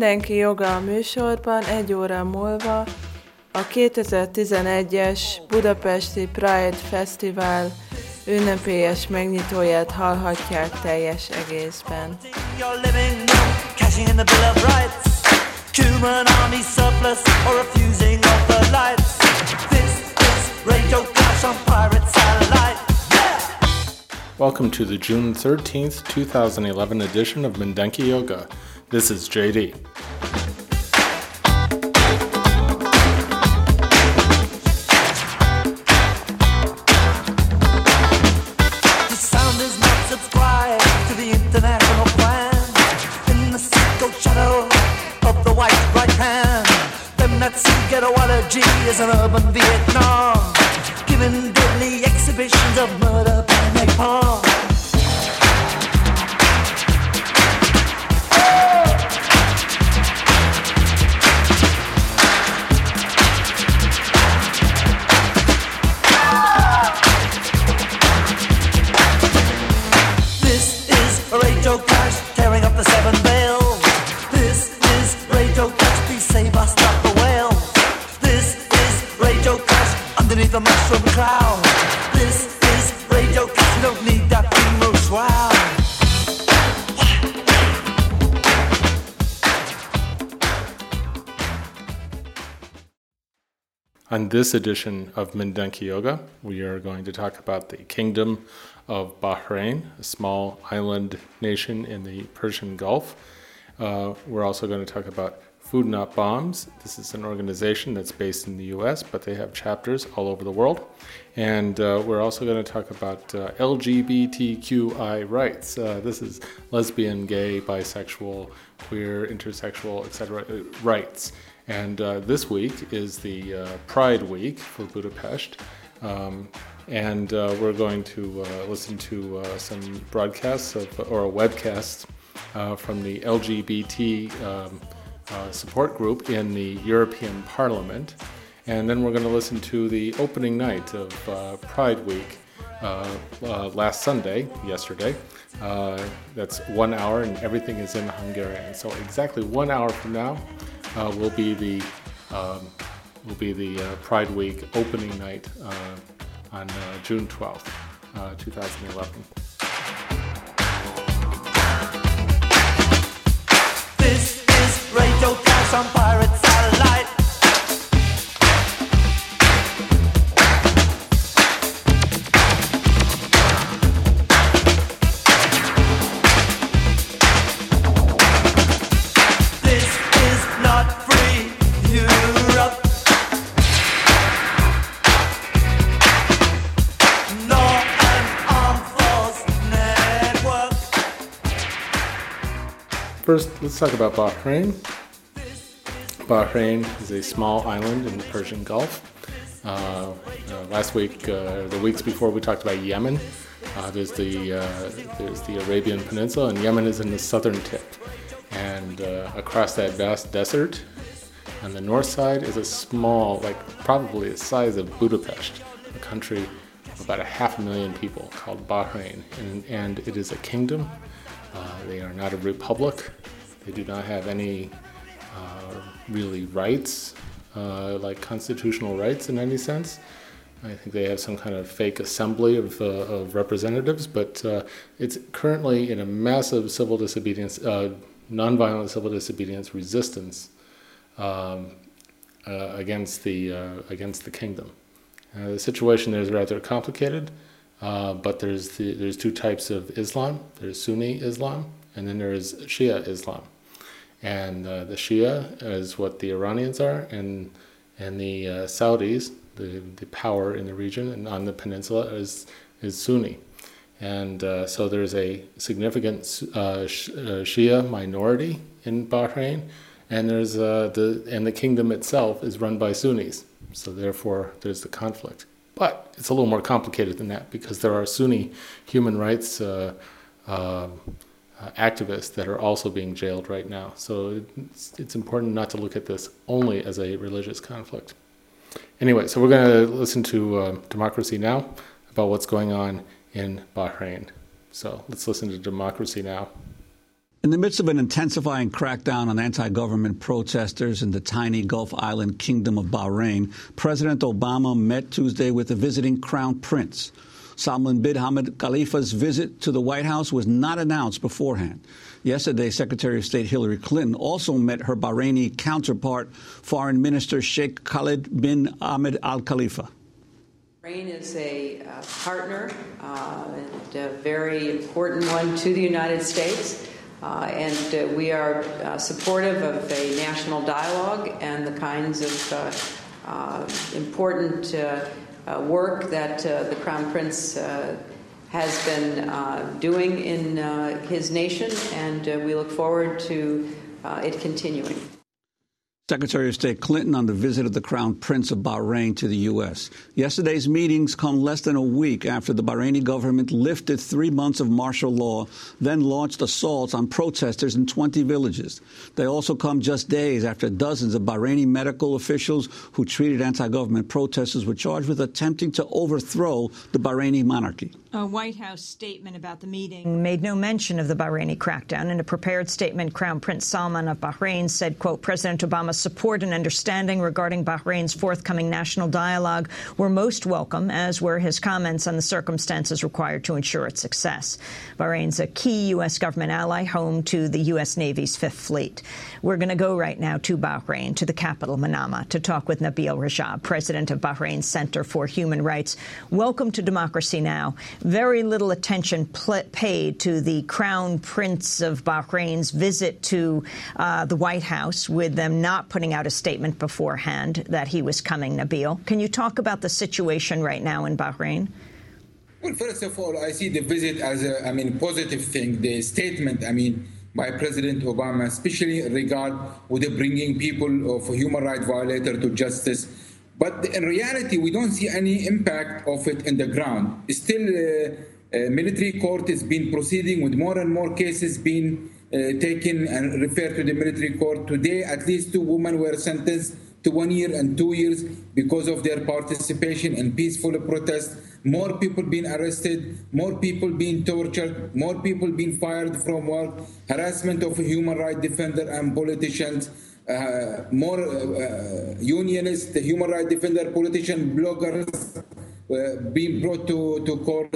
Mindenki joga a műsorban egy óra múlva a 2011-es Budapesti Pride Festival ünnepélyes megnyitóját hallhatják teljes egészben. Welcome to the June 13th, 2011 edition of Mindenki Yoga. This is JD. Is an urban Vietnam, giving deadly exhibitions of murder. On this edition of Mindenki Joga, we are going to talk about the Kingdom of Bahrain, a small island nation in the Persian Gulf. Uh, we're also going to talk about Food Not Bombs. This is an organization that's based in the US, but they have chapters all over the world. And uh, we're also going to talk about uh, LGBTQI rights. Uh, this is lesbian, gay, bisexual, queer, intersexual, etc. uh, rights. And uh, this week is the uh, Pride Week for Budapest. Um, and uh, we're going to uh, listen to uh, some broadcasts of, or a webcast uh, from the LGBT um, support group in the European Parliament. And then we're going to listen to the opening night of Pride Week uh, uh, last Sunday, yesterday. Uh, that's one hour, and everything is in Hungarian. So exactly one hour from now uh, will be the um, will be the uh, Pride Week opening night uh, on uh, June 12th, uh, 2011. This is Radio Clash on Satellite. First, let's talk about Bahrain. Bahrain is a small island in the Persian Gulf. Uh, uh, last week, uh, the weeks before, we talked about Yemen. Uh, there's the uh, there's the Arabian Peninsula, and Yemen is in the southern tip. And uh, across that vast desert, on the north side is a small, like probably the size of Budapest, a country of about a half a million people called Bahrain, and, and it is a kingdom. Uh, they are not a republic. They do not have any uh, really rights, uh, like constitutional rights in any sense. I think they have some kind of fake assembly of, uh, of representatives, but uh, it's currently in a massive civil disobedience, uh, nonviolent civil disobedience resistance um, against the against the kingdom. The situation there is rather complicated. Uh, but there's the, there's two types of Islam. There's Sunni Islam, and then there's Shia Islam. And uh, the Shia is what the Iranians are, and and the uh, Saudis, the the power in the region and on the peninsula, is is Sunni. And uh, so there's a significant uh, Shia minority in Bahrain, and there's the and the kingdom itself is run by Sunnis. So therefore, there's the conflict. But it's a little more complicated than that because there are Sunni human rights uh, uh, activists that are also being jailed right now. So it's, it's important not to look at this only as a religious conflict. Anyway, so we're going to listen to uh, Democracy Now! about what's going on in Bahrain. So let's listen to Democracy Now! In the midst of an intensifying crackdown on anti government protesters in the tiny Gulf Island kingdom of Bahrain, President Obama met Tuesday with the visiting Crown Prince. Salman bin Hamad Khalifa's visit to the White House was not announced beforehand. Yesterday, Secretary of State Hillary Clinton also met her Bahraini counterpart, Foreign Minister Sheikh Khalid bin Ahmed Al Khalifa. Bahrain is a uh, partner uh, and a very important one to the United States. Uh, and uh, we are uh, supportive of a national dialogue and the kinds of uh, important uh, uh, work that the Crown Prince has been doing in his nation, and we look forward to it continuing. Secretary of State Clinton on the visit of the Crown Prince of Bahrain to the U.S. Yesterday's meetings come less than a week after the Bahraini government lifted three months of martial law, then launched assaults on protesters in 20 villages. They also come just days after dozens of Bahraini medical officials who treated anti government protesters were charged with attempting to overthrow the Bahraini monarchy. A White House statement about the meeting made no mention of the Bahraini crackdown. In a prepared statement, Crown Prince Salman of Bahrain said, quote, President Obama's support and understanding regarding Bahrain's forthcoming national dialogue were most welcome, as were his comments on the circumstances required to ensure its success. Bahrain's a key U.S. government ally, home to the U.S. Navy's Fifth Fleet. We're going to go right now to Bahrain, to the capital, Manama, to talk with Nabil Rajab, president of Bahrain's Center for Human Rights. Welcome to Democracy Now! very little attention paid to the Crown Prince of Bahrain's visit to uh, the White House, with them not putting out a statement beforehand that he was coming, Nabil. Can you talk about the situation right now in Bahrain? Well, first of all, I see the visit as a, I mean, positive thing. The statement, I mean, by President Obama, especially in regard with the bringing people of human rights violator to justice but in reality, we don't see any impact of it in the ground. Still, uh, uh, military court has been proceeding with more and more cases being taken and referred to the military court. Today, at least two women were sentenced to one year and two years because of their participation in peaceful protest. More people being arrested, more people being tortured, more people being fired from work, harassment of human rights defenders and politicians. Uh, more uh, unionists, human rights defender, politician, bloggers uh, being brought to, to court,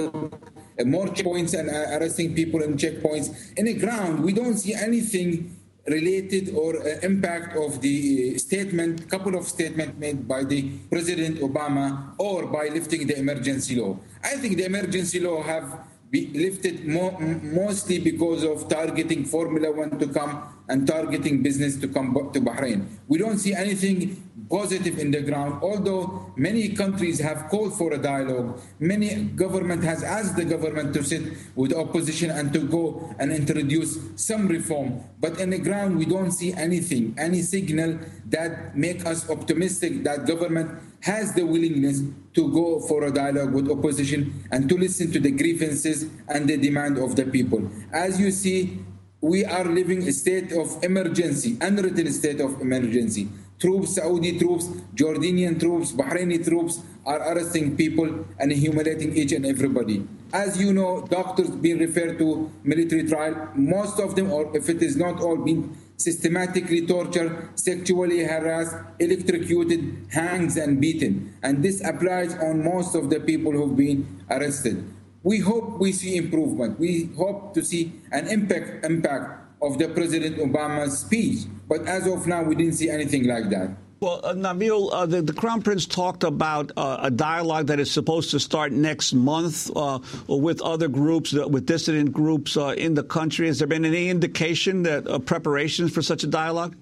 more checkpoints and arresting people in checkpoints. In the ground, we don't see anything related or uh, impact of the statement, couple of statements made by the President Obama or by lifting the emergency law. I think the emergency law have be lifted mo- mostly because of targeting Formula One to come and targeting business to come to Bahrain. We don't see anything positive in the ground, although many countries have called for a dialogue. Many government has asked the government to sit with opposition and to go and introduce some reform. But in the ground, we don't see anything, any signal that make us optimistic that government has the willingness to go for a dialogue with opposition and to listen to the grievances and the demand of the people. As you see, we are living a state of emergency, unwritten state of emergency. Troops, Saudi troops, Jordanian troops, Bahraini troops are arresting people and humiliating each and everybody. As you know, doctors being referred to military trial, most of them, or if it is not all, being systematically tortured, sexually harassed, electrocuted, hanged, and beaten. And this applies on most of the people who've been arrested. We hope we see improvement. We hope to see an impact, impact of the President Obama's speech. But as of now, we didn't see anything like that. Well, uh, Nabil, uh, the, the, Crown Prince talked about uh, a dialogue that is supposed to start next month uh, with other groups, uh, with dissident groups uh, in the country. Has there been any indication that preparations for such a dialogue?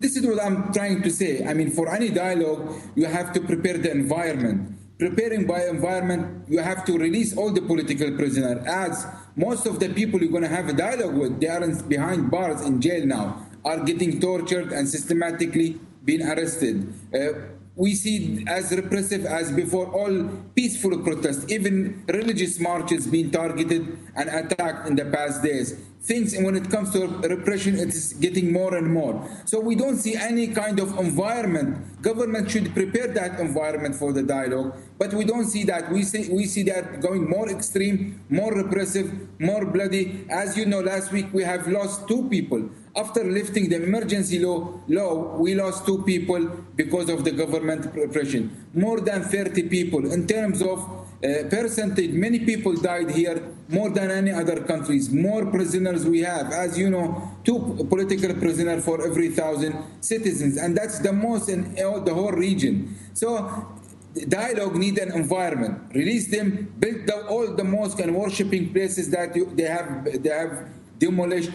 This is what I'm trying to say. I mean, for any dialogue, you have to prepare the environment. Preparing by environment, you have to release all the political prisoners. As most of the people you're going to have a dialogue with, they are behind bars in jail now, are getting tortured and systematically being arrested. Uh, we see as repressive as before all peaceful protests, even religious marches being targeted and attacked in the past days. Things when it comes to repression, it is getting more and more. So we don't see any kind of environment. Government should prepare that environment for the dialogue, but we don't see that. We see we see that going more extreme, more repressive, more bloody. As you know, last week we have lost two people after lifting the emergency law, law, we lost two people because of the government repression. More than 30 people. In terms of uh, percentage, many people died here, more than any other countries. More prisoners we have. As you know, two political prisoners for every thousand citizens. And that's the most in the whole region. So dialogue need an environment. Release them, build the, all the mosque and worshipping places that you, they have they have demolished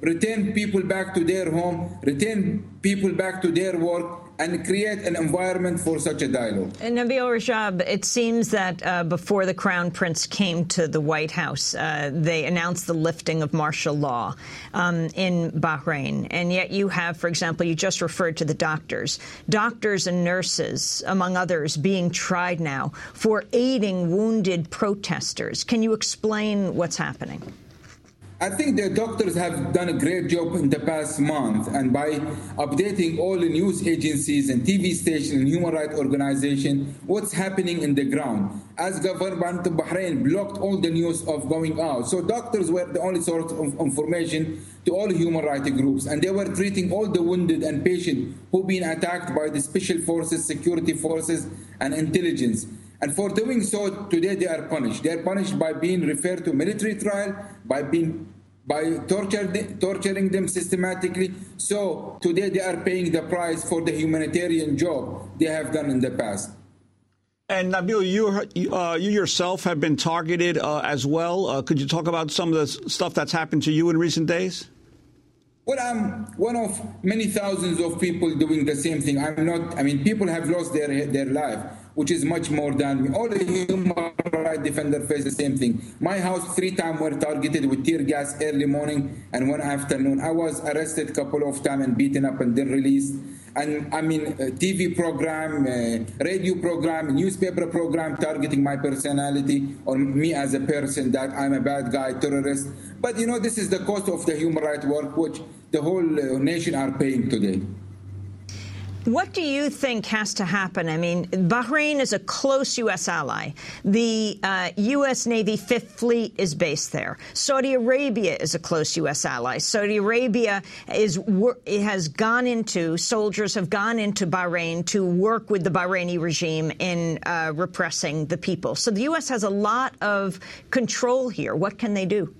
return people back to their home, return people back to their work, and create an environment for such a dialogue. And Nabil Rajab, it seems that uh, before the Crown Prince came to the White House, uh, they announced the lifting of martial law um, in Bahrain. And yet you have, for example, you just referred to the doctors. Doctors and nurses, among others, being tried now for aiding wounded protesters. Can you explain what's happening? I think the doctors have done a great job in the past month, and by updating all the news agencies and TV stations and human rights organizations, what's happening in the ground. As government of Bahrain blocked all the news of going out, so doctors were the only source of information to all human rights groups, and they were treating all the wounded and patients who been attacked by the special forces, security forces, and intelligence. And for doing so, today they are punished. They are punished by being referred to military trial, by being by torture, torturing them systematically. So today they are paying the price for the humanitarian job they have done in the past. And Nabil, you, uh, you yourself have been targeted uh, as well. Uh, could you talk about some of the stuff that's happened to you in recent days? Well, I'm one of many thousands of people doing the same thing. I'm not, I mean, people have lost their, their life which is much more than. All the human rights defenders face the same thing. My house three times were targeted with tear gas early morning and one afternoon. I was arrested couple of times and beaten up and then released. And I mean, TV program, uh, radio program, newspaper program targeting my personality or me as a person that I'm a bad guy, terrorist. But you know, this is the cost of the human rights work which the whole uh, nation are paying today. What do you think has to happen? I mean, Bahrain is a close U.S. ally. The uh, U.S. Navy Fifth Fleet is based there. Saudi Arabia is a close U.S. ally. Saudi Arabia is has gone into soldiers have gone into Bahrain to work with the Bahraini regime in uh, repressing the people. So the U.S. has a lot of control here. What can they do?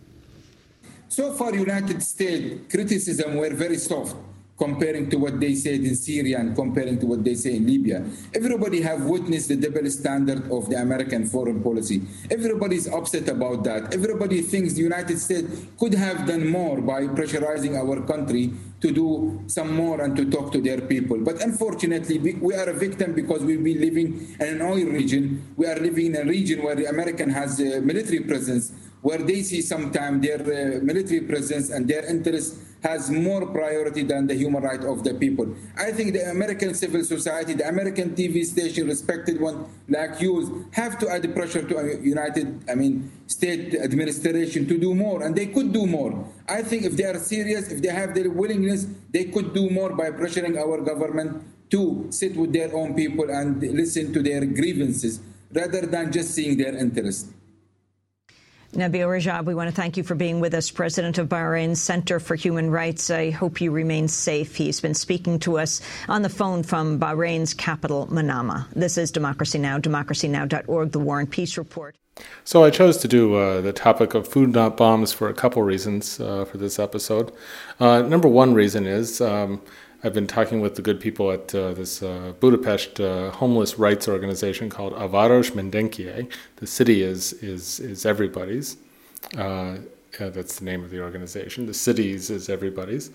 So far, United States criticism were very soft comparing to what they said in Syria and comparing to what they say in Libya. Everybody have witnessed the double standard of the American foreign policy. Everybody is upset about that. Everybody thinks the United States could have done more by pressurizing our country to do some more and to talk to their people. But unfortunately, we are a victim because we've been living in an oil region. We are living in a region where the American has a military presence, where they see sometimes their uh, military presence and their interests has more priority than the human right of the people. I think the American civil society, the American TV station, respected one like you, have to add pressure to United, I mean, state administration to do more, and they could do more. I think if they are serious, if they have the willingness, they could do more by pressuring our government to sit with their own people and listen to their grievances rather than just seeing their interests. Nabil Rajab, we want to thank you for being with us, President of Bahrain's Center for Human Rights. I hope you remain safe. He's been speaking to us on the phone from Bahrain's capital, Manama. This is Democracy Now!, democracynow.org, The War and Peace Report. So I chose to do uh, the topic of food not bombs for a couple reasons uh, for this episode. Uh, number one reason is um, I've been talking with the good people at uh, this uh, Budapest uh, homeless rights organization called A Város Mindenkié. The city is is is everybody's. Uh, that's the name of the organization. The cities is everybody's,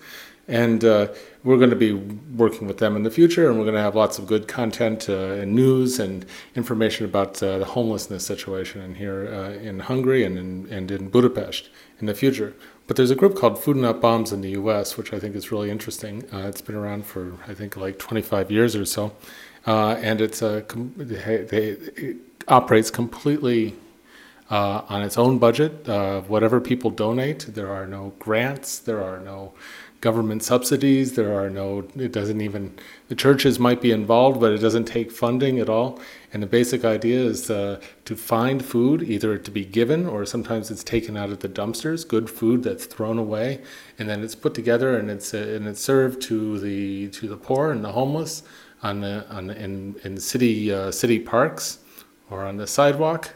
and uh, we're going to be working with them in the future, and we're going to have lots of good content uh, and news and information about the homelessness situation in here in Hungary and in, and in Budapest in the future. But there's a group called Food Not Bombs in the U.S., which I think is really interesting. Uh, it's been around for I think like 25 years or so, uh, and it's a they, it operates completely uh, on its own budget. Uh, whatever people donate, there are no grants, there are no government subsidies. There are no, it doesn't even, the churches might be involved, but it doesn't take funding at all. And the basic idea is uh, to find food, either to be given or sometimes it's taken out of the dumpsters, good food that's thrown away, and then it's put together and it's uh, and it's served to the to the poor and the homeless on the on in in city uh, city parks or on the sidewalk.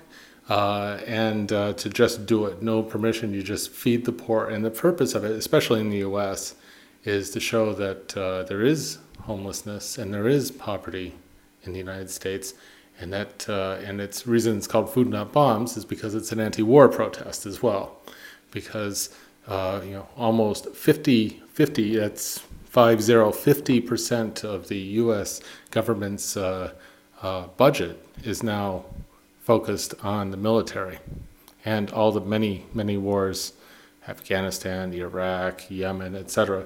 Uh, and uh, to just do it, no permission, you just feed the poor. And the purpose of it, especially in the U.S., is to show that uh, there is homelessness and there is poverty in the United States, and that uh, and its reason it's called Food Not Bombs is because it's an anti-war protest as well, because uh, you know almost 50 50 that's 50 50 percent of the U.S. government's uh, uh, budget is now focused on the military and all the many many wars Afghanistan, Iraq, Yemen, etc.,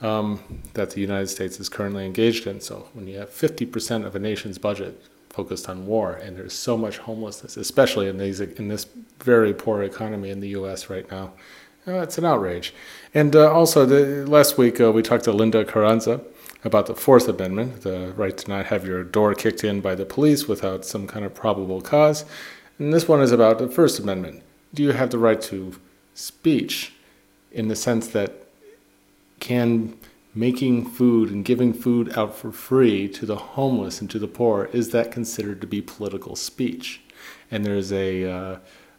um, that the United States is currently engaged in. So when you have 50% of a nation's budget focused on war, and there's so much homelessness, especially in these in this very poor economy in the U.S. right now, uh, it's an outrage. And uh, also, the, last week uh, we talked to Linda Carranza about the Fourth Amendment, the right to not have your door kicked in by the police without some kind of probable cause. And this one is about the First Amendment. Do you have the right to speech in the sense that can making food and giving food out for free to the homeless and to the poor is that considered to be political speech and there's a uh,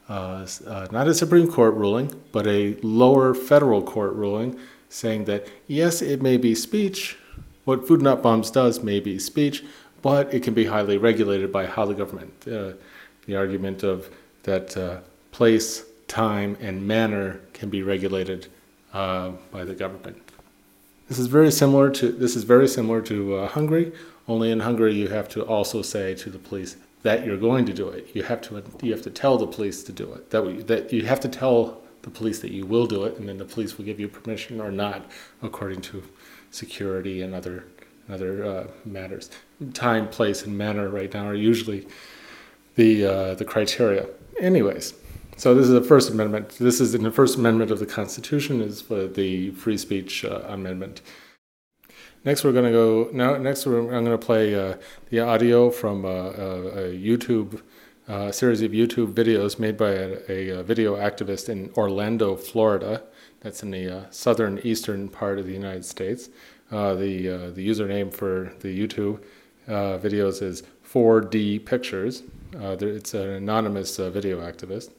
uh, uh, not a supreme court ruling but a lower federal court ruling saying that yes it may be speech what food not bombs does may be speech but it can be highly regulated by how the government uh, the argument of that uh, place time, and manner can be regulated uh, by the government. This is very similar to this is very similar to uh, Hungary. Only in Hungary, you have to also say to the police that you're going to do it. You have to you have to tell the police to do it. That that you have to tell the police that you will do it, and then the police will give you permission or not, according to security and other other uh, matters. Time, place, and manner right now are usually the uh, the criteria. Anyways, so this is the First Amendment. This is in the First Amendment of the Constitution is for the free speech uh, amendment. Next, we're going to go. Now, next, I'm going to play uh, the audio from uh, a, a YouTube uh, series of YouTube videos made by a, a, video activist in Orlando, Florida. That's in the uh, southern eastern part of the United States. Uh, the the username for the YouTube videos is 4D Pictures. it's an anonymous video activist.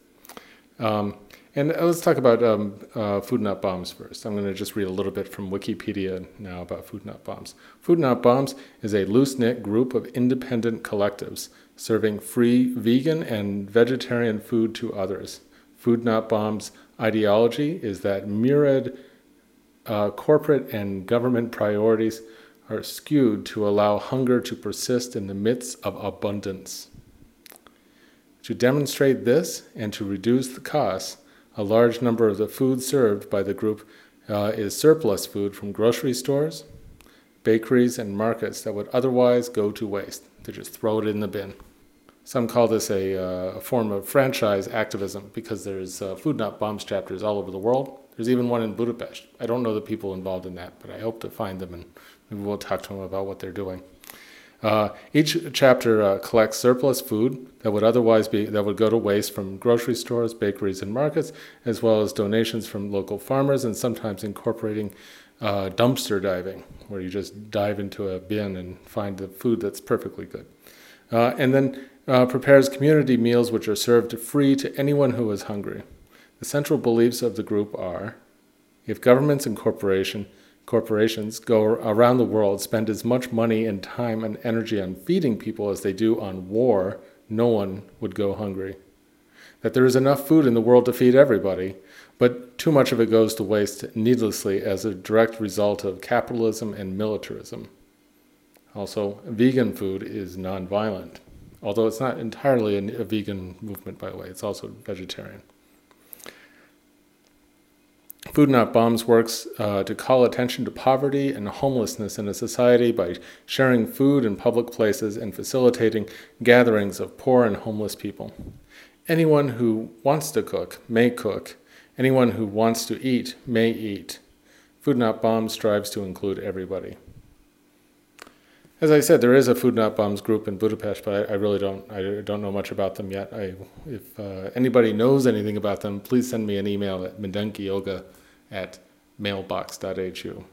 Um, and let's talk about um, uh, Food Not Bombs first. I'm going to just read a little bit from Wikipedia now about Food Not Bombs. Food Not Bombs is a loose knit group of independent collectives serving free vegan and vegetarian food to others. Food Not Bombs' ideology is that myriad uh, corporate and government priorities are skewed to allow hunger to persist in the midst of abundance. To demonstrate this and to reduce the costs, a large number of the food served by the group uh, is surplus food from grocery stores, bakeries, and markets that would otherwise go to waste. They just throw it in the bin. Some call this a, uh, a form of franchise activism because there's uh, Food Not Bombs chapters all over the world. There's even one in Budapest. I don't know the people involved in that, but I hope to find them and maybe we'll talk to them about what they're doing. Uh, each chapter uh, collects surplus food that would otherwise be that would go to waste from grocery stores, bakeries, and markets, as well as donations from local farmers, and sometimes incorporating uh, dumpster diving, where you just dive into a bin and find the food that's perfectly good, uh, and then uh, prepares community meals which are served free to anyone who is hungry. The central beliefs of the group are: if governments and corporations corporations go around the world, spend as much money and time and energy on feeding people as they do on war, no one would go hungry. That there is enough food in the world to feed everybody, but too much of it goes to waste needlessly as a direct result of capitalism and militarism. Also, vegan food is nonviolent, although it's not entirely a, vegan movement, by the way, it's also vegetarian. Food Not Bombs works uh, to call attention to poverty and homelessness in a society by sharing food in public places and facilitating gatherings of poor and homeless people. Anyone who wants to cook may cook. Anyone who wants to eat may eat. Food Not Bombs strives to include everybody. As I said, there is a Food Not Bombs group in Budapest, but I, I really don't I don't know much about them yet. I, if uh, anybody knows anything about them, please send me an email at mindenkijoga at mailbox.hu.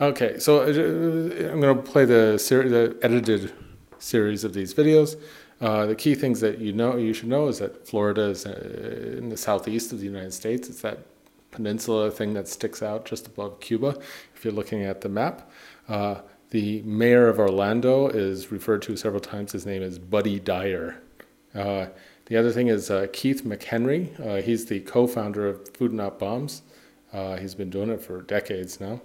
Okay, so uh, I'm going to play the, ser- the edited series of these videos. Uh, the key things that you know you should know is that Florida is uh, in the southeast of the United States. It's that peninsula thing that sticks out just above Cuba. If you're looking at the map. Uh, the mayor of Orlando is referred to several times. His name is Buddy Dyer. Uh, the other thing is uh, Keith McHenry. Uh, he's the co founder of Food Not Bombs. Uh, he's been doing it for decades now.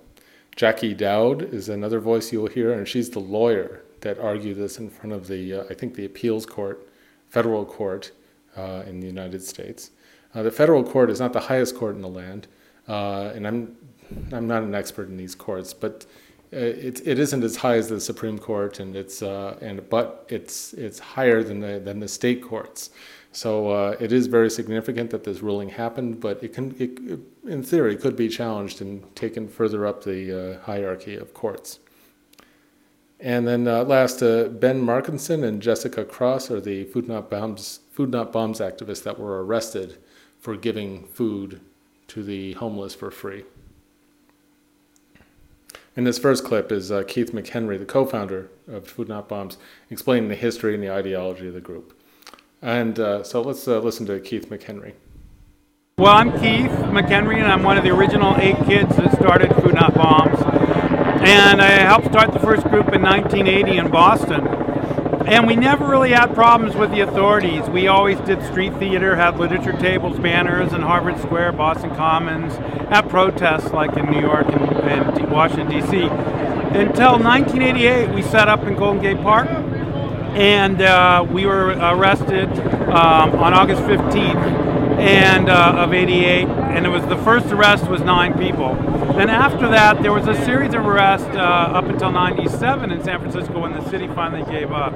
Jackie Dowd is another voice you'll hear, and she's the lawyer that argued this in front of the, uh, I think, the appeals court, federal court uh, in the United States. the federal court is not the highest court in the land, and I'm, I'm not an expert in these courts, but it, it isn't as high as the Supreme Court, and it's uh, and but it's it's higher than the than the state courts. So uh, it is very significant that this ruling happened, but it can, it, in theory, could be challenged and taken further up the uh, hierarchy of courts. And then uh, last, uh, Ben Markeson and Jessica Cross are the Food Not Bombs Food Not Bombs activists that were arrested for giving food to the homeless for free. In this first clip is uh, Keith McHenry, the co-founder of Food Not Bombs, explaining the history and the ideology of the group. And uh, so let's uh, listen to Keith McHenry. Well, I'm Keith McHenry, and I'm one of the original eight kids that started Food Not Bombs. And I helped start the first group in 1980 in Boston. And we never really had problems with the authorities. We always did street theater, had literature tables, banners in Harvard Square, Boston Commons, at protests like in New York and, and Washington, D.C. Until 1988, we set up in Golden Gate Park, and uh, we were arrested um, on August 15th and uh, of 88 and it was the first arrest was nine people. Then after that there was a series of arrests uh, up until 97 in san francisco when the city finally gave up.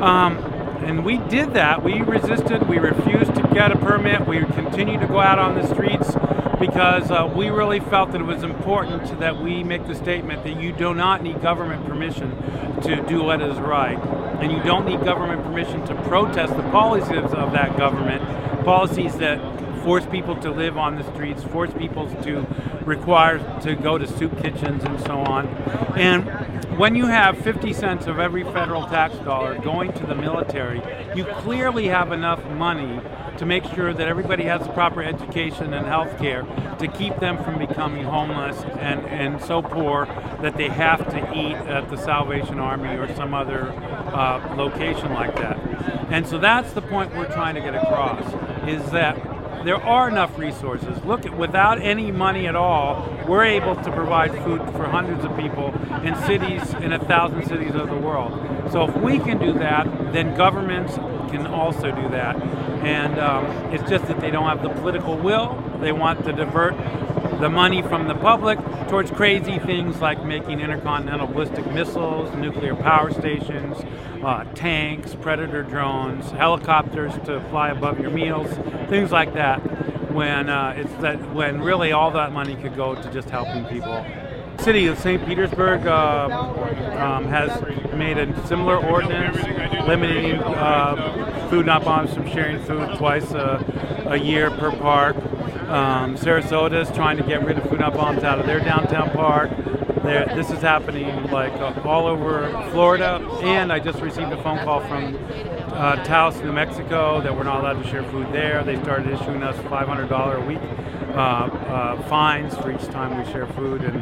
Um, and we did that. We resisted. We refused to get a permit. We continued to go out on the streets because uh, we really felt that it was important that we make the statement that you do not need government permission to do what is right. And you don't need government permission to protest the policies of that government policies that force people to live on the streets, force people to require to go to soup kitchens and so on. And when you have 50 cents of every federal tax dollar going to the military, you clearly have enough money to make sure that everybody has the proper education and health care to keep them from becoming homeless and, and so poor that they have to eat at the Salvation Army or some other uh, location like that. And so that's the point we're trying to get across, is that there are enough resources. Look, at, without any money at all, we're able to provide food for hundreds of people in cities, in a thousand cities of the world. So if we can do that, then governments can also do that. And um, it's just that they don't have the political will. They want to divert the money from the public towards crazy things like making intercontinental ballistic missiles, nuclear power stations, uh, tanks, predator drones, helicopters to fly above your meals, things like that. When uh, it's that when really all that money could go to just helping people. City of St. Petersburg uh, um, has made a similar ordinance limiting uh, food not bombs from sharing food twice a, a year per park. Um, Sarasota is trying to get rid of food not bombs out of their downtown park. There, this is happening like uh, all over Florida, and I just received a phone call from uh, Taos, New Mexico, that we're not allowed to share food there. They started issuing us $500 a week uh, uh, fines for each time we share food in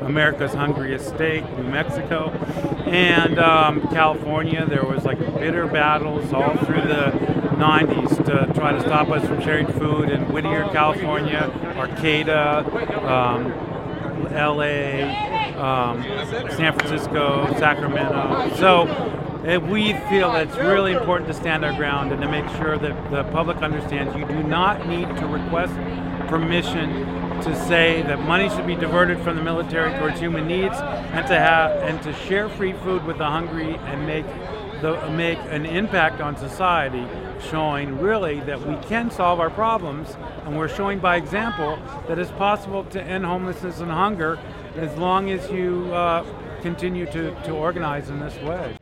America's hungriest state, New Mexico, and um, California. There was like bitter battles all through the 90s to try to stop us from sharing food in Whittier, California, Arcata, um, LA, um, San Francisco, Sacramento. So we feel it's really important to stand our ground and to make sure that the public understands you do not need to request permission to say that money should be diverted from the military towards human needs and to have and to share free food with the hungry and make the, make an impact on society showing really that we can solve our problems and we're showing by example that it's possible to end homelessness and hunger as long as you uh, continue to, to organize in this way.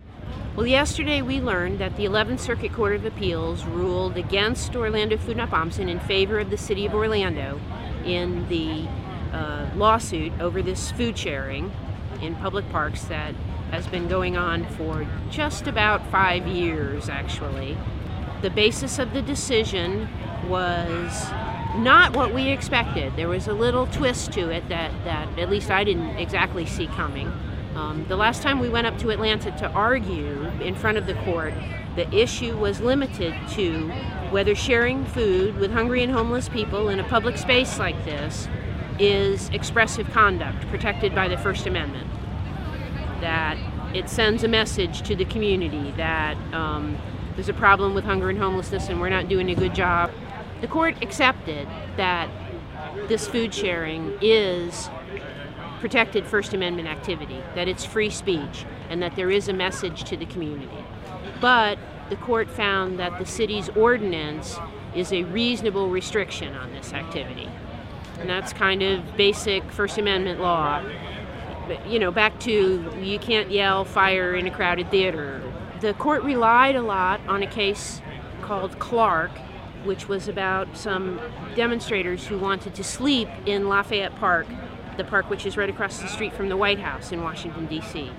Well, yesterday we learned that the 11th Circuit Court of Appeals ruled against Orlando Food Not Bombs and in favor of the City of Orlando in the uh, lawsuit over this food sharing in public parks that has been going on for just about five years, actually. The basis of the decision was not what we expected. There was a little twist to it that, that at least I didn't exactly see coming. Um, the last time we went up to Atlanta to argue in front of the court, the issue was limited to whether sharing food with hungry and homeless people in a public space like this is expressive conduct protected by the First Amendment. That it sends a message to the community that um, there's a problem with hunger and homelessness and we're not doing a good job. The court accepted that this food sharing is protected First Amendment activity, that it's free speech, and that there is a message to the community. But the court found that the city's ordinance is a reasonable restriction on this activity. And that's kind of basic First Amendment law. You know, back to you can't yell fire in a crowded theater. The court relied a lot on a case called Clark, which was about some demonstrators who wanted to sleep in Lafayette Park the park which is right across the street from the White House in Washington, D.C.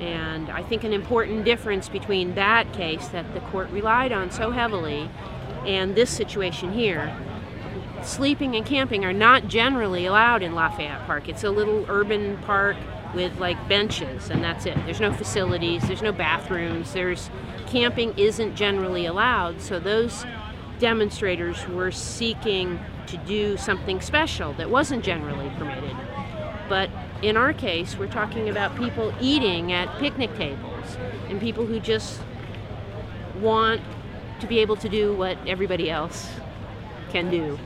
And I think an important difference between that case that the court relied on so heavily and this situation here sleeping and camping are not generally allowed in Lafayette Park. It's a little urban park with like benches and that's it. There's no facilities, there's no bathrooms, there's camping isn't generally allowed. So those demonstrators were seeking to do something special that wasn't generally permitted. But in our case, we're talking about people eating at picnic tables and people who just want to be able to do what everybody else can do.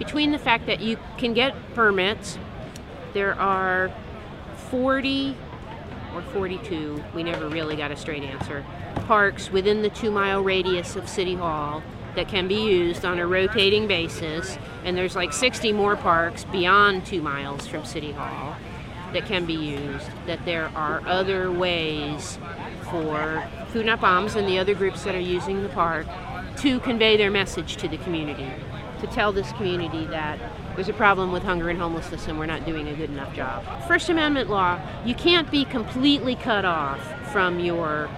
Between the fact that you can get permits, there are 40 or 42, we never really got a straight answer, parks within the two mile radius of City Hall that can be used on a rotating basis, and there's like 60 more parks beyond two miles from City Hall that can be used. That there are other ways for Food Not Bombs and the other groups that are using the park to convey their message to the community, to tell this community that there's a problem with hunger and homelessness and we're not doing a good enough job. First Amendment law, you can't be completely cut off from your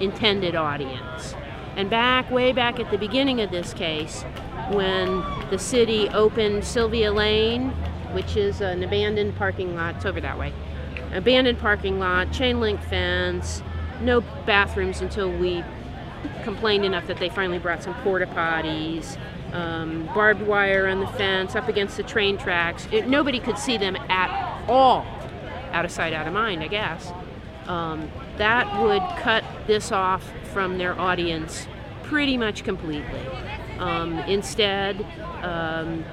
intended audience. And back, way back at the beginning of this case, when the city opened Sylvia Lane, which is an abandoned parking lot, it's over that way, abandoned parking lot, chain link fence, no bathrooms until we complained enough that they finally brought some porta potties, um, barbed wire on the fence, up against the train tracks. It, nobody could see them at all, out of sight, out of mind, I guess. Um, that would cut this off from their audience pretty much completely. Um, instead, um,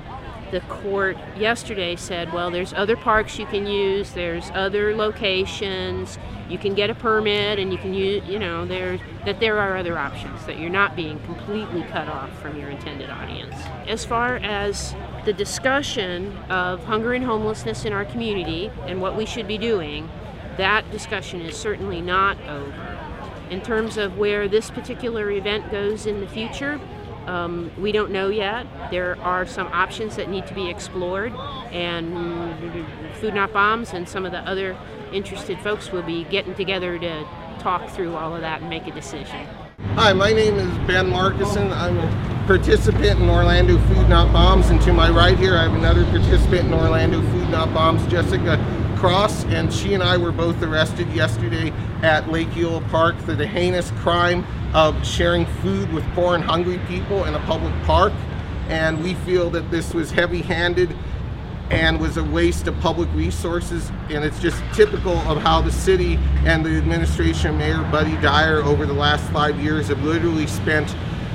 the court yesterday said, well, there's other parks you can use, there's other locations, you can get a permit, and you can use, you know, there that there are other options, that you're not being completely cut off from your intended audience. As far as the discussion of hunger and homelessness in our community and what we should be doing, that discussion is certainly not over. In terms of where this particular event goes in the future, Um, we don't know yet. There are some options that need to be explored, and Food Not Bombs and some of the other interested folks will be getting together to talk through all of that and make a decision. Hi, my name is Ben Markeson. I'm a participant in Orlando Food Not Bombs, and to my right here, I have another participant in Orlando Food Not Bombs, Jessica Cross, and she and I were both arrested yesterday at Lake Eola Park for the heinous crime of sharing food with poor and hungry people in a public park. And we feel that this was heavy handed and was a waste of public resources. And it's just typical of how the city and the administration Mayor Buddy Dyer over the last five years have literally spent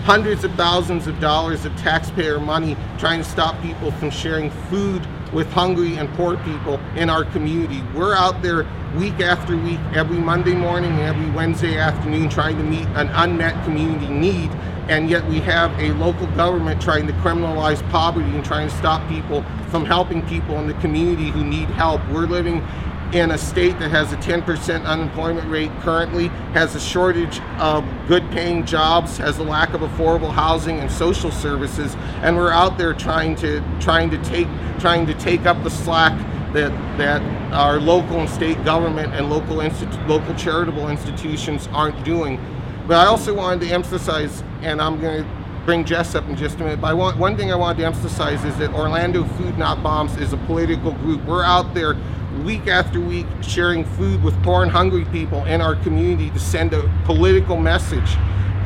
hundreds of thousands of dollars of taxpayer money trying to stop people from sharing food with hungry and poor people in our community. We're out there week after week, every Monday morning and every Wednesday afternoon, trying to meet an unmet community need. And yet we have a local government trying to criminalize poverty and trying to stop people from helping people in the community who need help. We're living in a state that has a 10% unemployment rate currently, has a shortage of good paying jobs, has a lack of affordable housing and social services, and we're out there trying to trying to take trying to take up the slack that that our local and state government and local institu- local charitable institutions aren't doing. But I also wanted to emphasize, and I'm going to bring Jess up in just a minute. But I want one thing I wanted to emphasize is that Orlando Food Not Bombs is a political group. We're out there week after week sharing food with poor and hungry people in our community to send a political message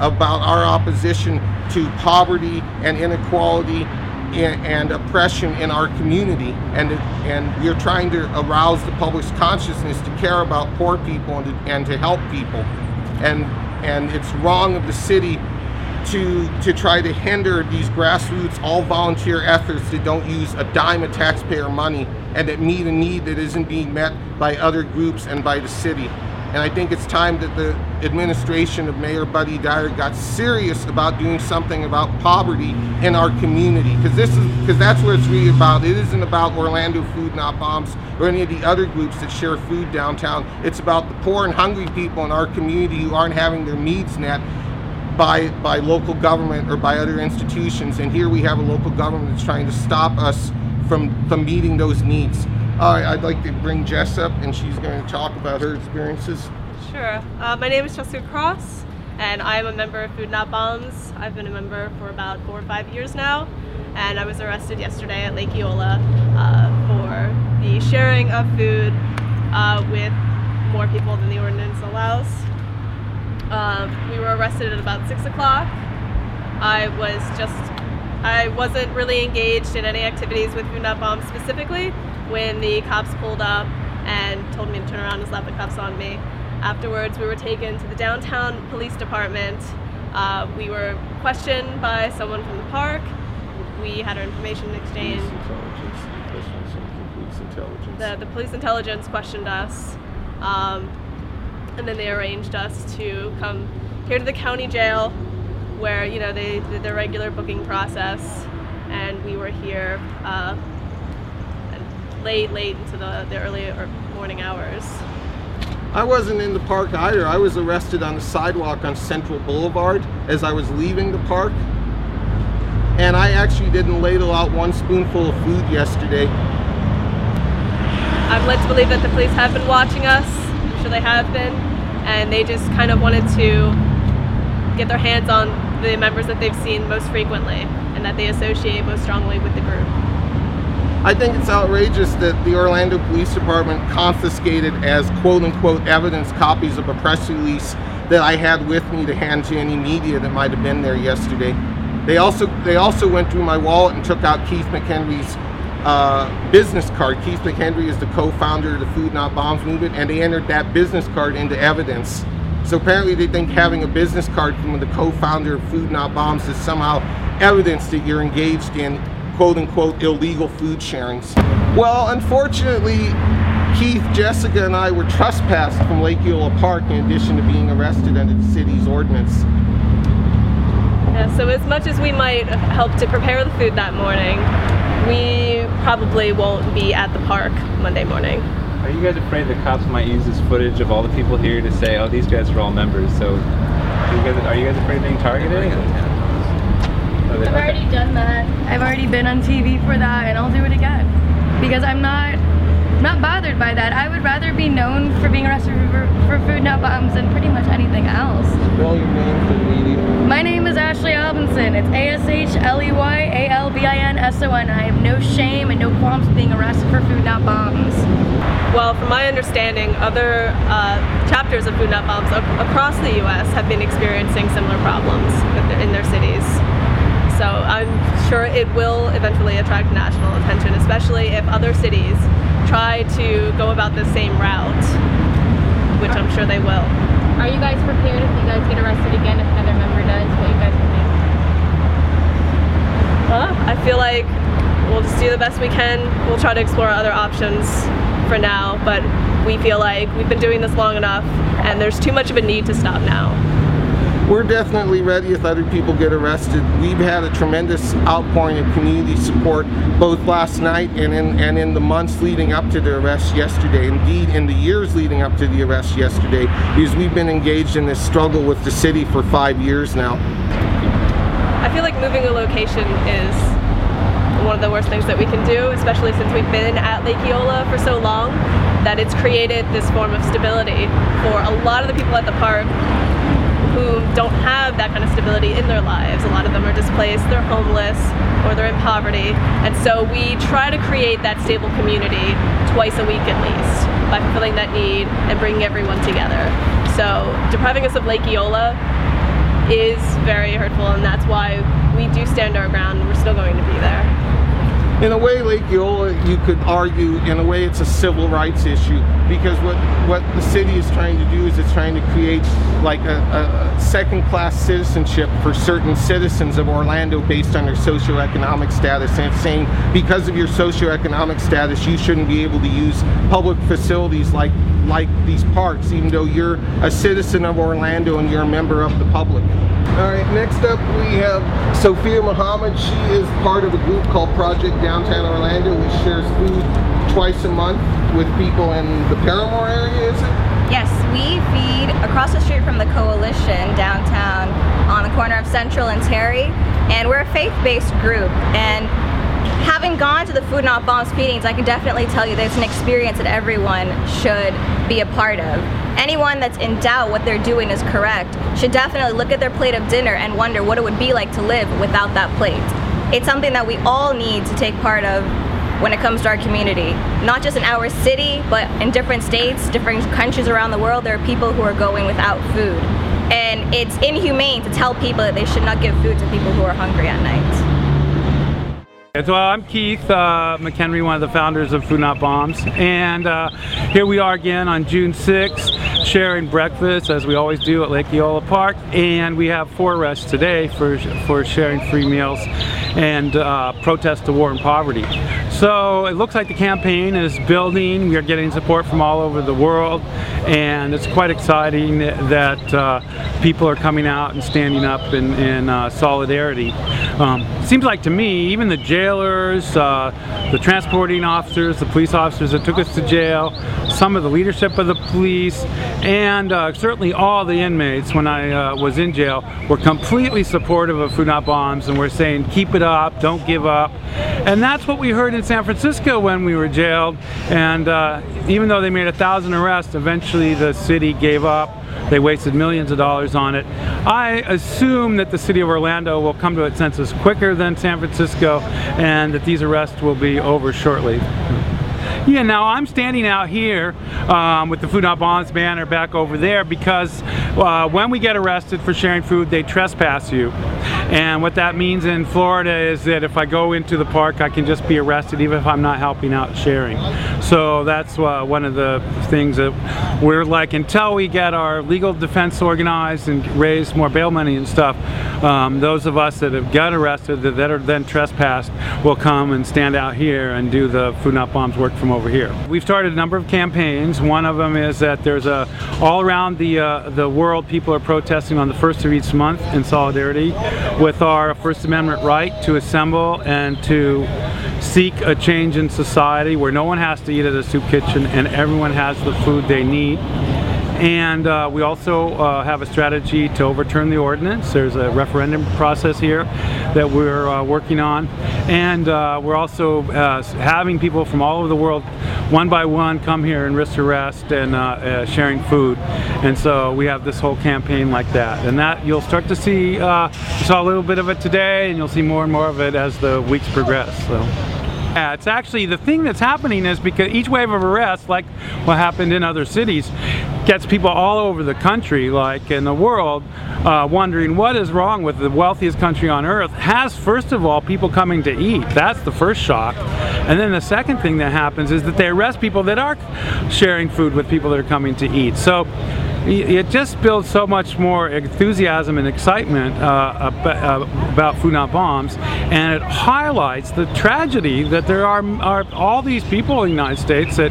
about our opposition to poverty and inequality and, and oppression in our community. And and we're trying to arouse the public's consciousness to care about poor people and to, and to help people. And and it's wrong of the city to to try to hinder these grassroots all volunteer efforts that don't use a dime of taxpayer money and that meet a need that isn't being met by other groups and by the city. And I think it's time that the administration of Mayor Buddy Dyer got serious about doing something about poverty in our community. Because this is because that's what it's really about. It isn't about Orlando Food Not Bombs or any of the other groups that share food downtown. It's about the poor and hungry people in our community who aren't having their needs met by by local government or by other institutions. And here we have a local government that's trying to stop us from from meeting those needs. Right, I'd like to bring Jess up, and she's going to talk about her experiences. Sure. Uh, my name is Jessica Cross, and I'm a member of Food Not Bombs. I've been a member for about four or five years now, and I was arrested yesterday at Lake Eola uh, for the sharing of food uh, with more people than the ordinance allows. Um, we were arrested at about six o'clock. I was just, I wasn't really engaged in any activities with Not specifically when the cops pulled up and told me to turn around and slap the cuffs on me. Afterwards, we were taken to the downtown police department. Uh, we were questioned by someone from the park. We had our information exchanged. The, the police intelligence questioned us. Um, and then they arranged us to come here to the county jail where you know they did their regular booking process and we were here uh, late late into the, the early or morning hours I wasn't in the park either. I was arrested on the sidewalk on Central Boulevard as I was leaving the park. And I actually didn't ladle out one spoonful of food yesterday. i'm led to believe that the police have been watching us i'm sure they have been and they just kind of wanted to get their hands on the members that they've seen most frequently and that they associate most strongly with the group I think it's outrageous that the Orlando Police Department confiscated as quote unquote evidence copies of a press release that I had with me to hand to any media that might have been there yesterday. They also they also went through my wallet and took out Keith McHenry's uh, business card. Keith McHenry is the co-founder of the Food Not Bombs movement, and they entered that business card into evidence. So apparently, they think having a business card from the co-founder of Food Not Bombs is somehow evidence that you're engaged in quote unquote illegal food sharings. Well, unfortunately, Keith, Jessica, and I were trespassed from Lake Eola Park in addition to being arrested under the city's ordinance. Yeah, so as much as we might help to prepare the food that morning, we probably won't be at the park Monday morning. Are you guys afraid the cops might use this footage of all the people here to say, "Oh, these guys are all members"? So, are you guys, are you guys afraid of being targeted? I've already done that. I've already been on TV for that, and I'll do it again because I'm not I'm not bothered by that. I would rather be known for being arrested for, for food not bombs than pretty much anything else. Spell your name for the media. My name is Ashley Albinson. It's A S H L E Y A L B I N S O N. I have no shame and no qualms with being arrested for food not bombs. Well, from my understanding, other uh, chapters of Food Not Bombs ac- across the U.S. have been experiencing similar problems with their, in their cities. So I'm sure it will eventually attract national attention, especially if other cities try to go about the same route, which I'm sure they will. Are you guys prepared if you guys get arrested again if another member does? What you guys think? Huh? I feel like we'll just do the best we can. We'll try to explore other options for now, but we feel like we've been doing this long enough and there's too much of a need to stop now. We're definitely ready if other people get arrested. We've had a tremendous outpouring of community support both last night and in, and in the months leading up to the arrest yesterday. Indeed, in the years leading up to the arrest yesterday, because we've been engaged in this struggle with the city for five years now. I feel like moving a location is one of the worst things that we can do, especially since we've been at Lake Eola for so long, that it's created this form of stability for a lot of the people at the park who don't have that kind of stability in their lives. A lot of them are displaced, they're homeless, or they're in poverty. And so we try to create that stable community twice a week at least by fulfilling that need and bringing everyone together. So depriving us of Lake Eola is very hurtful, and that's why we do stand our ground. We're still going to be there. In a way, Lake Eola, you could argue, in a way, it's a civil rights issue because what, what the city is trying to do is it's trying to create like a, a second-class citizenship for certain citizens of Orlando based on their socioeconomic status. And it's saying because of your socioeconomic status, you shouldn't be able to use public facilities like like these parks, even though you're a citizen of Orlando and you're a member of the public. All right, next up we have Sophia Muhammad. She is part of a group called Project Downtown Orlando, which shares food twice a month with people in the Parramore area, is it? Yes, we feed across the street from the coalition downtown on the corner of Central and Terry, and we're a faith-based group. And having gone to the Food Not Bombs feedings, I can definitely tell you it's an experience that everyone should be a part of. Anyone that's in doubt what they're doing is correct should definitely look at their plate of dinner and wonder what it would be like to live without that plate. It's something that we all need to take part of when it comes to our community. Not just in our city, but in different states, different countries around the world, there are people who are going without food. And it's inhumane to tell people that they should not give food to people who are hungry at night. So I'm Keith uh, McHenry, one of the founders of Food Not Bombs, and uh, here we are again on June 6th, sharing breakfast as we always do at Lake Eola Park, and we have four arrests today for for sharing free meals and uh, protest the war and poverty. So it looks like the campaign is building. We are getting support from all over the world, and it's quite exciting that uh, people are coming out and standing up in, in uh, solidarity. Um, seems like to me, even the jailers, uh, the transporting officers, the police officers that took us to jail, some of the leadership of the police, and uh, certainly all the inmates when I uh, was in jail were completely supportive of Food Not Bombs and were saying, keep it up, don't give up. And that's what we heard in San Francisco when we were jailed. And uh, even though they made a thousand arrests, eventually the city gave up. They wasted millions of dollars on it. I assume that the city of Orlando will come to its senses quicker than San Francisco and that these arrests will be over shortly. Yeah, now I'm standing out here um, with the Food Not Bombs banner back over there because uh, when we get arrested for sharing food, they trespass you. And what that means in Florida is that if I go into the park, I can just be arrested even if I'm not helping out sharing. So that's uh, one of the things that we're like, until we get our legal defense organized and raise more bail money and stuff, um, those of us that have got arrested that, that are then trespassed will come and stand out here and do the Food Not Bombs work from over here. We've started a number of campaigns. One of them is that there's a all around the uh, the world people are protesting on the first of each month in solidarity with our First Amendment right to assemble and to seek a change in society where no one has to eat at a soup kitchen and everyone has the food they need and uh, we also uh, have a strategy to overturn the ordinance. There's a referendum process here that we're uh, working on, and uh, we're also uh, having people from all over the world, one by one, come here and risk arrest and uh, sharing food. And so we have this whole campaign like that, and that you'll start to see. you saw a little bit of it today, and you'll see more and more of it as the weeks progress. So. Yeah, it's actually the thing that's happening is because each wave of arrests, like what happened in other cities, gets people all over the country, like in the world, uh, wondering what is wrong with the wealthiest country on earth. Has first of all people coming to eat. That's the first shock, and then the second thing that happens is that they arrest people that are sharing food with people that are coming to eat. So it just builds so much more enthusiasm and excitement uh, about Food Not Bombs, and it highlights the tragedy that there are, are all these people in the United States that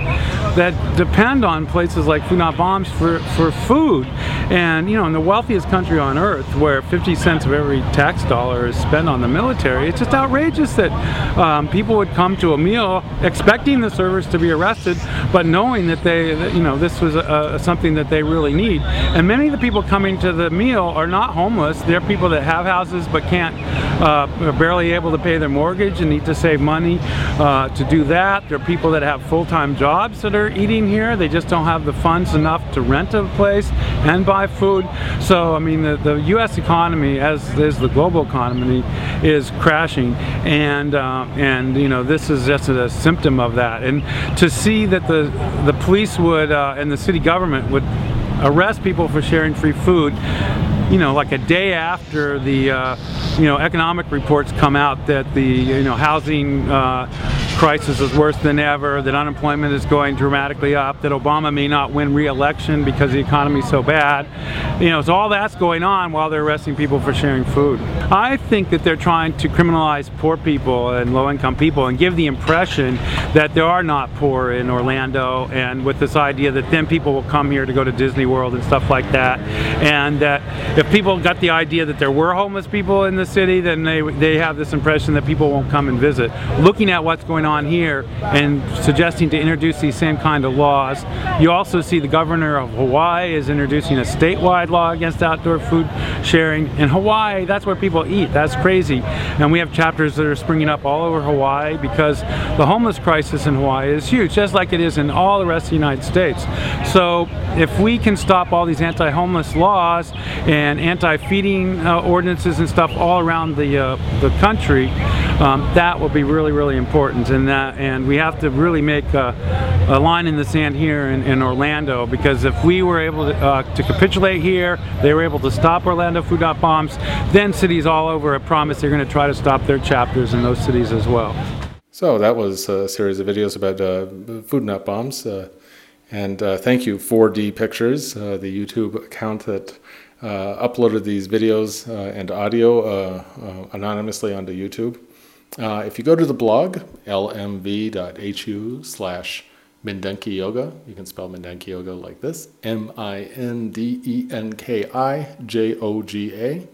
that depend on places like Food Not Bombs for, for food. And you know, in the wealthiest country on earth, where 50 cents of every tax dollar is spent on the military, it's just outrageous that um, people would come to a meal expecting the servers to be arrested, but knowing that they, you know, this was a, something that they really need. And many of the people coming to the meal are not homeless. They're people that have houses but can't, uh, are barely able to pay their mortgage and need to save money uh, to do that. There are people that have full-time jobs that are eating here. They just don't have the funds enough to rent a place and buy food. So, I mean, the, the U.S. economy, as is the global economy, is crashing. And, uh, and you know, this is just a symptom of that. And to see that the, the police would, uh, and the city government would arrest people for sharing free food, you know, like a day after the, uh, you know, economic reports come out that the, you know, housing uh, crisis is worse than ever, that unemployment is going dramatically up, that Obama may not win re-election because the economy is so bad. You know, so all that's going on while they're arresting people for sharing food. I think that they're trying to criminalize poor people and low-income people and give the impression that there are not poor in Orlando and with this idea that then people will come here to go to Disney World and stuff like that. And that if people got the idea that there were homeless people in the city, then they, they have this impression that people won't come and visit. Looking at what's going on on here and suggesting to introduce these same kind of laws. You also see the governor of Hawaii is introducing a statewide law against outdoor food sharing. In Hawaii, that's where people eat. That's crazy. And we have chapters that are springing up all over Hawaii because the homeless crisis in Hawaii is huge, just like it is in all the rest of the United States. So if we can stop all these anti-homeless laws and anti-feeding uh, ordinances and stuff all around the, uh, the country, um, that will be really, really important. And that, and we have to really make a, a line in the sand here in, in, Orlando because if we were able to, uh, to, capitulate here, they were able to stop Orlando Food Not Bombs, then cities all over have promised they're going to try to stop their chapters in those cities as well. So that was a series of videos about uh, Food Not Bombs. Uh, and uh, thank you, 4D Pictures, uh, the YouTube account that uh, uploaded these videos uh, and audio uh, anonymously onto YouTube. Uh, if you go to the blog, lmv.hu slash Mindenki Joga, you can spell Mindenki Joga like this M I N D E N K I J O G A.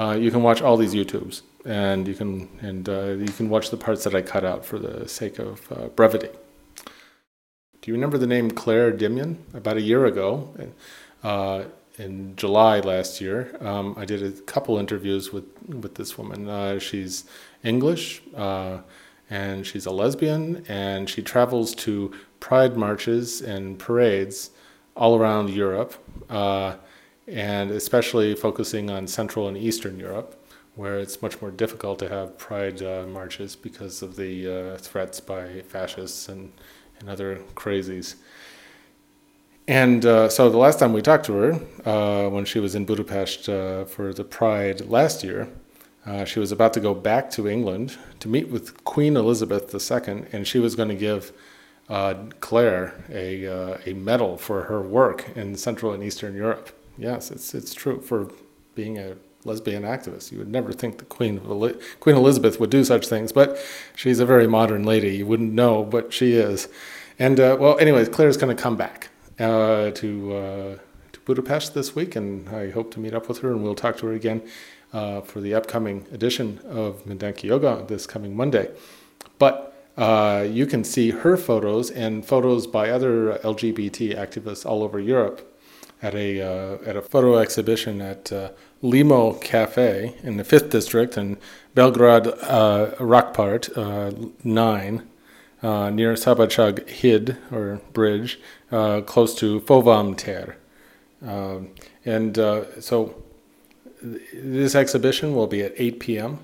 Uh, you can watch all these YouTubes and you can and uh, you can watch the parts that I cut out for the sake of brevity. Do you remember the name Clare Dimyon? About a year ago, uh, in July last year, um, I did a couple interviews with, with this woman. Uh, she's English uh, and she's a lesbian, and she travels to pride marches and parades all around Europe, uh, and especially focusing on Central and Eastern Europe where it's much more difficult to have pride uh, marches because of the uh, threats by fascists and and other crazies. And uh, so the last time we talked to her, uh, when she was in Budapest uh, for the Pride last year, uh, she was about to go back to England to meet with Queen Elizabeth II, and she was going to give uh, Claire a, uh, a medal for her work in Central and Eastern Europe. Yes, it's, it's true for being a lesbian activist. You would never think the Queen, Queen Elizabeth would do such things, but she's a very modern lady. You wouldn't know, but she is. And well, anyways, Claire's going to come back uh, to uh, to Budapest this week, and I hope to meet up with her, and we'll talk to her again uh, for the upcoming edition of Mindenki Joga this coming Monday. But uh, you can see her photos and photos by other LGBT activists all over Europe at a uh, at a photo exhibition at Limo Cafe in the fifth district in Belgrade Rakpart nine. Uh, near Szabadság híd or Bridge, close to Fővám tér. Um, and uh, so th- this exhibition will be at 8 p.m.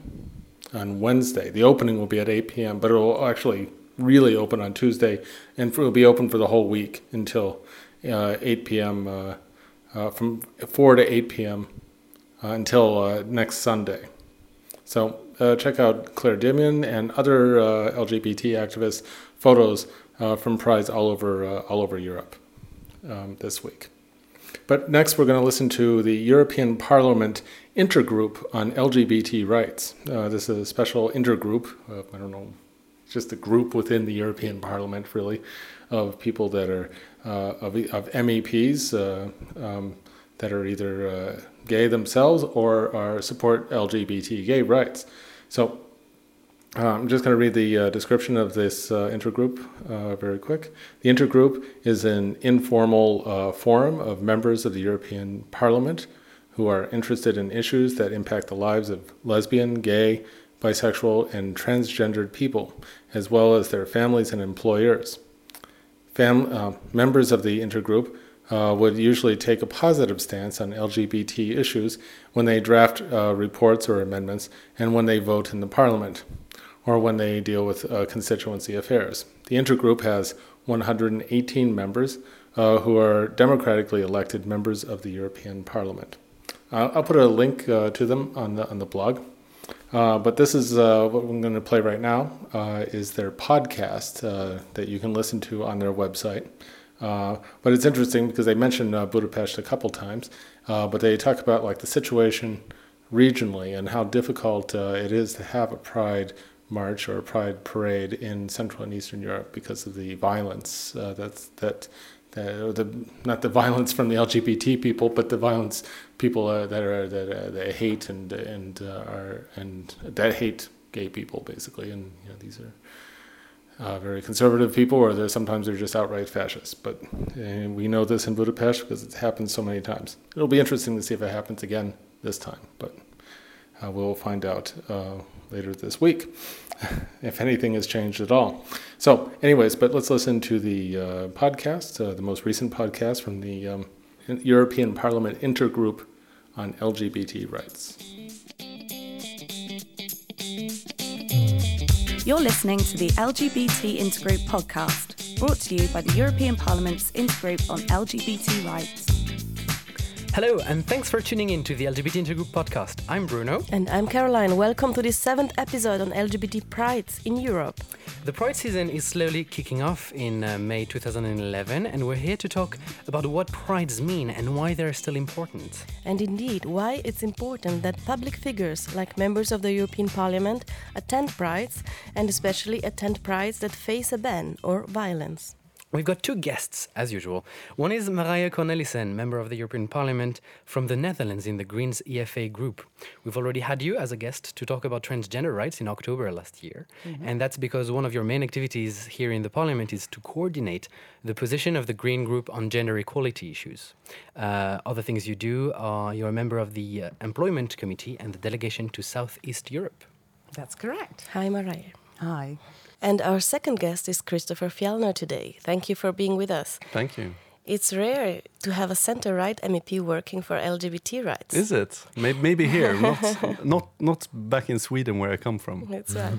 on Wednesday. The opening will be at 8 p.m., but it will actually really open on Tuesday, and it will be open for the whole week until uh, 8 p.m. Uh, uh, from 4 to 8 p.m. Uh, until uh, next Sunday. So uh, check out Clare Dimyon and other uh, LGBT activists' photos uh, from prides all over uh, all over Europe um, this week. But next, we're going to listen to the European Parliament Intergroup on LGBT rights. Uh, this is a special intergroup. I don't know, just a group within the European Parliament, really, of people that are uh, of, of MEPs uh, um, that are either uh, gay themselves or are support LGBT gay rights. So uh, I'm just going to read the uh, description of this uh, intergroup uh, very quick. The intergroup is an informal uh, forum of members of the European Parliament who are interested in issues that impact the lives of lesbian, gay, bisexual, and transgendered people, as well as their families and employers. Fam- members of the intergroup would usually take a positive stance on LGBT issues when they draft reports or amendments and when they vote in the parliament or when they deal with uh, constituency affairs. The intergroup has 118 members uh, who are democratically elected members of the European Parliament. Uh, I'll put a link uh, to them on the, on the blog. Uh, but this is uh, what I'm going to play right now is their podcast that you can listen to on their website. But it's interesting because they mentioned uh, Budapest a couple times, but they talk about like the situation regionally and how difficult it is to have a pride march or pride parade in Central and Eastern Europe because of the violence uh, that's that. The, the, not the violence from the LGBT people, but the violence people uh, that are that, uh, that hate and and uh, are and that hate gay people basically, and you know these are uh, very conservative people, or they're sometimes they're just outright fascists. But uh, we know this in Budapest because it's happened so many times. It'll be interesting to see if it happens again this time, but uh, we'll find out uh, later this week if anything has changed at all. So, anyways, but let's listen to the uh, podcast, uh, the most recent podcast from the um, European Parliament Intergroup on LGBT rights. You're listening to the LGBT Intergroup podcast, brought to you by the European Parliament's Intergroup on LGBT rights. Hello, and thanks for tuning in to the LGBT Intergroup podcast. I'm Bruno. And I'm Caroline. Welcome to the seventh episode on LGBT prides in Europe. The Pride season is slowly kicking off in uh, May 2011, and we're here to talk about what prides mean and why they're still important. And indeed, why it's important that public figures like members of the European Parliament attend prides, and especially attend prides that face a ban or violence. We've got two guests, as usual. One is Marije Cornelissen, member of the European Parliament from the Netherlands in the Greens EFA group. We've already had you as a guest to talk about transgender rights in October last year. Mhm. And that's because one of your main activities here in the Parliament is to coordinate the position of the Green Group on gender equality issues. Uh, other things you do are you're a member of the uh, Employment Committee and the delegation to Southeast Europe. That's correct. Hi, Marije. Hi. And our second guest is Christopher Fjellner today. Thank you for being with us. Thank you. It's rare to have a center right MEP working for LGBT rights. Is it? Maybe, here, not, not, not back in Sweden where I come from. That's right.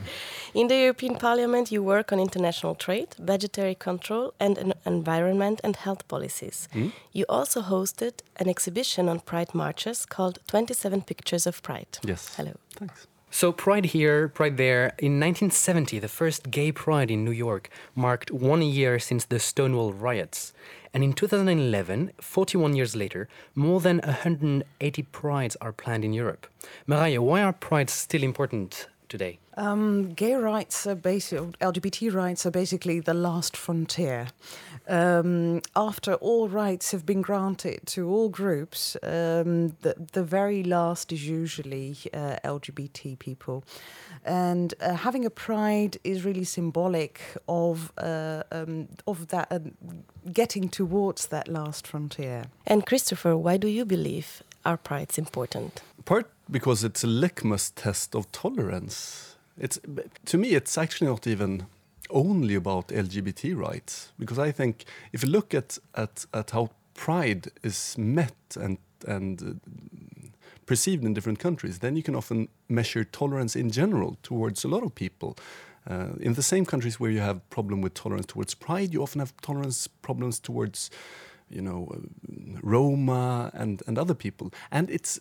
In the European Parliament, you work on international trade, budgetary control, and en- environment and health policies. Mm. You also hosted an exhibition on Pride marches called 27 Pictures of Pride. Yes. Hello. Thanks. So, Pride here, Pride there. In 1970, the first gay pride in New York marked one year since the Stonewall riots. And in 2011, 41 years later, more than 180 prides are planned in Europe. Marije, why are prides still important today? Um, gay rights are basically, LGBT rights are basically the last frontier. Um, after all rights have been granted to all groups, um, the, the very last is usually uh, LGBT people. And uh, having a pride is really symbolic of, uh, um, of that, um, getting towards that last frontier. And Christopher, why do you believe our pride's important? Part because it's a litmus test of tolerance. It's to me, it's actually not even only about LGBT rights because I think if you look at at, at how pride is met and and uh, perceived in different countries, then you can often measure tolerance in general towards a lot of people. Uh, in the same countries where you have problem with tolerance towards pride, you often have tolerance problems towards, you know, uh, Roma and and other people, and it's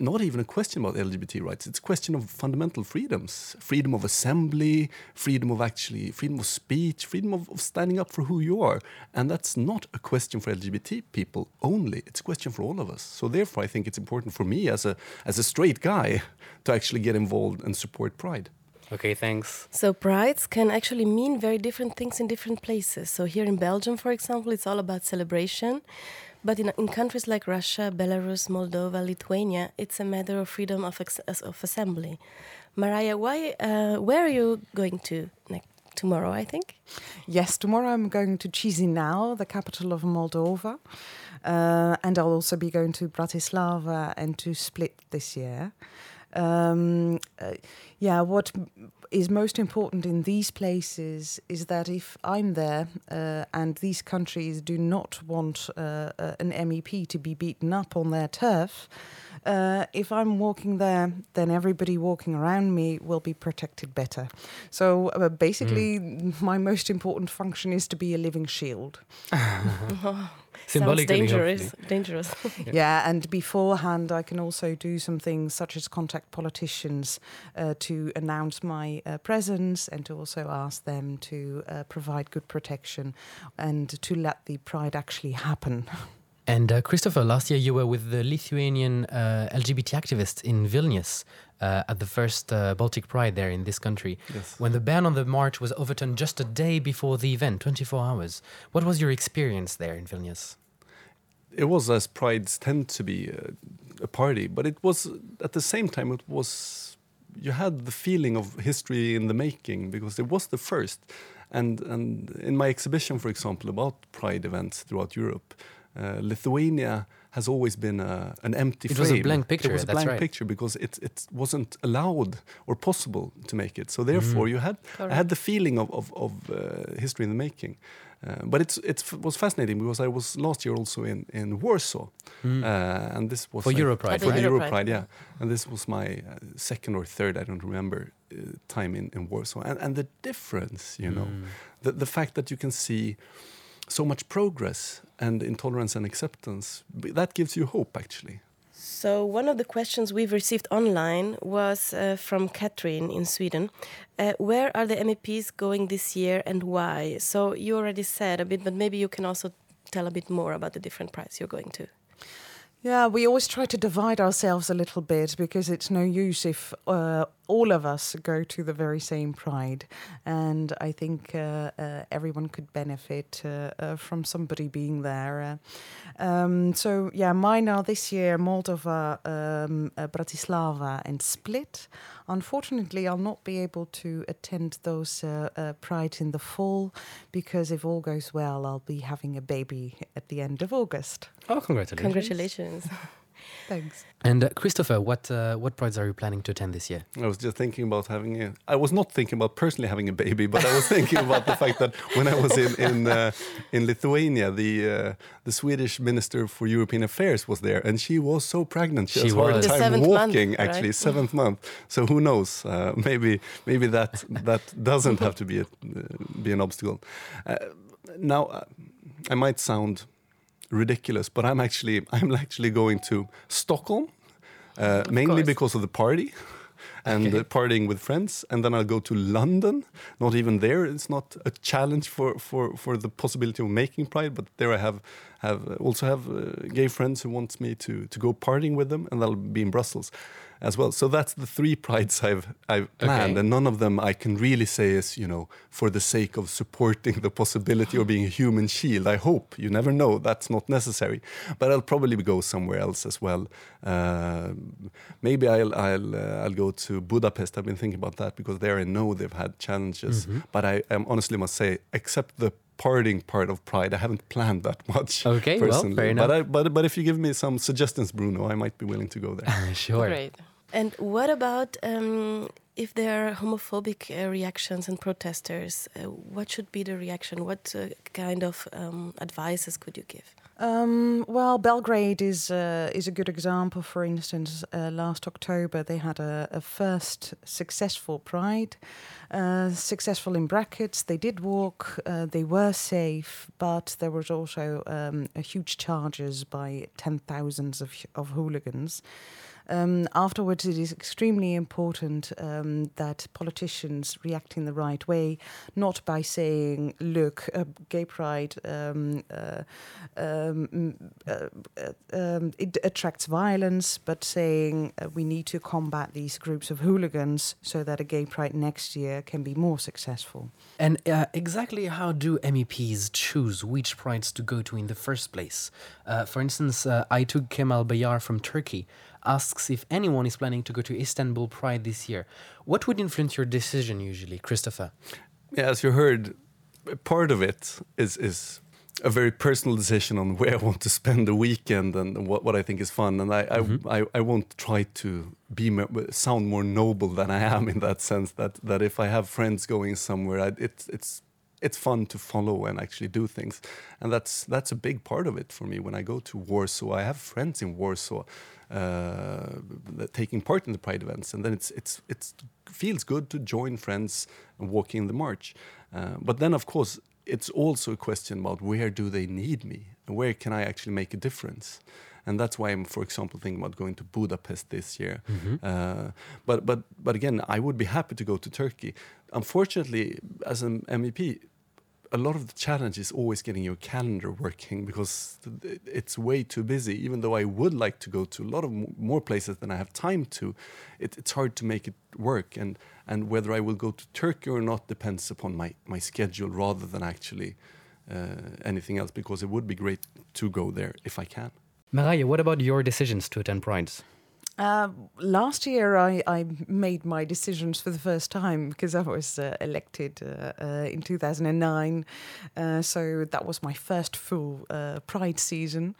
not even a question about LGBT rights. It's a question of fundamental freedoms: freedom of assembly, freedom of actually, freedom of speech, freedom of, of, standing up for who you are. And that's not a question for LGBT people only. It's a question for all of us. So therefore, I think it's important for me as a as a straight guy to actually get involved and support Pride. Okay, thanks. So prides can actually mean very different things in different places. So here in Belgium, for example, it's all about celebration. But in, in countries like Russia, Belarus, Moldova, Lithuania, it's a matter of freedom of, of assembly. Marije, why, uh, where are you going to next? Tomorrow, I think. Yes, tomorrow I'm going to Chisinau, the capital of Moldova, uh, and I'll also be going to Bratislava and to Split this year. Um, uh, yeah, what is most important in these places is that if I'm there uh, and these countries do not want uh, uh an MEP to be beaten up on their turf, uh, if I'm walking there, then everybody walking around me will be protected better. So uh, basically, mm. my most important function is to be a living shield. Sounds dangerous. Dangerous. yeah. yeah. and beforehand, I can also do some things such as contact politicians uh, to announce my uh, presence and to also ask them to uh, provide good protection and to let the pride actually happen. And uh, Christopher, last year you were with the Lithuanian uh, LGBT activists in Vilnius uh, at the first uh, Baltic Pride there in this country. Yes. When the ban on the march was overturned just a day before the event, 24 hours. What was your experience there in Vilnius? It was as prides tend to be uh, a party, but it was at the same time it was you had the feeling of history in the making because it was the first. And and in my exhibition, for example, about pride events throughout Europe uh, Lithuania has always been a, an empty it frame. It was a blank picture. It was a blank right. picture because it it wasn't allowed or possible to make it. So therefore, mm. you had Correct. I had the feeling of of, of uh, history in the making. Uh, but it's it was fascinating because I was last year also in in Warsaw, mm. uh, and this was for Europride. For the Europride, yeah. And this was my uh, second or third, I don't remember, uh, time in in Warsaw, and and the difference, you mm. know, the the fact that you can see so much progress and intolerance and acceptance. That gives you hope, actually. So, one of the questions we've received online was uh, from Catherine in Sweden. Uh, where are the MEPs going this year and why? So, you already said a bit, but maybe you can also tell a bit more about the different prides you're going to. Yeah, we always try to divide ourselves a little bit because it's no use if uh, all of us go to the very same pride. And I think uh, uh, everyone could benefit uh, uh, from somebody being there. Uh, um, so, yeah, mine are this year Moldova, um, Bratislava, and Split. Unfortunately, I'll not be able to attend those pride in the fall because if all goes well, I'll be having a baby at the end of August. Oh, congratulations. Congratulations. Thanks. And uh, Christopher, what uh, what prides are you planning to attend this year? I was just thinking about having a. I was not thinking about personally having a baby, but I was thinking about the fact that when I was in in uh, in Lithuania, the uh, the Swedish Minister for European Affairs was there, and she was so pregnant. She, she has hard was. time walking. Month, actually, right? seventh month. So who knows? Uh, maybe maybe that that doesn't have to be a, uh, be an obstacle. now, I might sound ridiculous, but I'm actually I'm actually going to Stockholm, uh, mainly course. because of the party. and Okay. partying with friends, and then I'll go to London. Not even there, it's not a challenge for for for the possibility of making Pride, but there I have have also have uh, gay friends who wants me to to go partying with them, and that'll be in Brussels as well. So that's the three prides I've I've planned, Okay. and none of them I can really say is you know for the sake of supporting the possibility of being a human shield. I hope you never know that's not necessary, but I'll probably go somewhere else as well. Uh, maybe I'll I'll uh, I'll go to Budapest. I've been thinking about that because there I know they've had challenges, Mhm. but I, I honestly must say, except the parting part of Pride, I haven't planned that much. Okay, well, personally. fair But enough. I, but but if you give me some suggestions, Bruno, I might be willing to go there. sure. Great. And what about um, if there are homophobic uh, reactions and protesters? Uh, what should be the reaction? What uh, kind of um, advices could you give? Um, well, Belgrade is uh, is a good example. For instance, uh, last October they had a, a first successful Pride, uh, successful in brackets. They did walk, they were safe, but there was also um, huge charges by ten thousands of of hooligans. Um, afterwards, it is extremely important um, that politicians react in the right way, not by saying, "Look, uh, gay pride um, uh, um, uh, uh, um, it attracts violence," but saying uh, we need to combat these groups of hooligans so that a gay pride next year can be more successful. And uh, exactly how do MEPs choose which prides to go to in the first place? For instance, uh, took Kemal Bayar from Turkey asks if anyone is planning to go to Istanbul Pride this year. What would influence your decision usually, Christopher? Yeah, as you heard, part of it is is a very personal decision on where I want to spend the weekend and what, what I think is fun. And I, I, mm-hmm. I, I won't try to be sound more noble than I am in that sense. That that if I have friends going somewhere, I, it's it's it's fun to follow and actually do things, and that's that's a big part of it for me. When I go to Warsaw, I have friends in Warsaw. Uh, taking part in the pride events, and then it's it's it's feels good to join friends and walk the march. Uh, but then, of course, it's also a question about where do they need me and where can I actually make a difference. And that's why I'm, for example, thinking about going to Budapest this year. Mhm. Uh, but but but again, I would be happy to go to Turkey. Unfortunately, as an MEP, a lot of the challenge is always getting your calendar working because it's way too busy. Even though I would like to go to a lot of more places than I have time to, it, it's hard to make it work. And and whether I will go to Turkey or not depends upon my my schedule rather than actually uh, anything else. Because it would be great to go there if I can. Marije, what about your decisions to attend prides? Uh, last year, I, I made my decisions for the first time because I was uh, elected uh, uh, in 2009. Uh, so that was my first full uh, Pride season.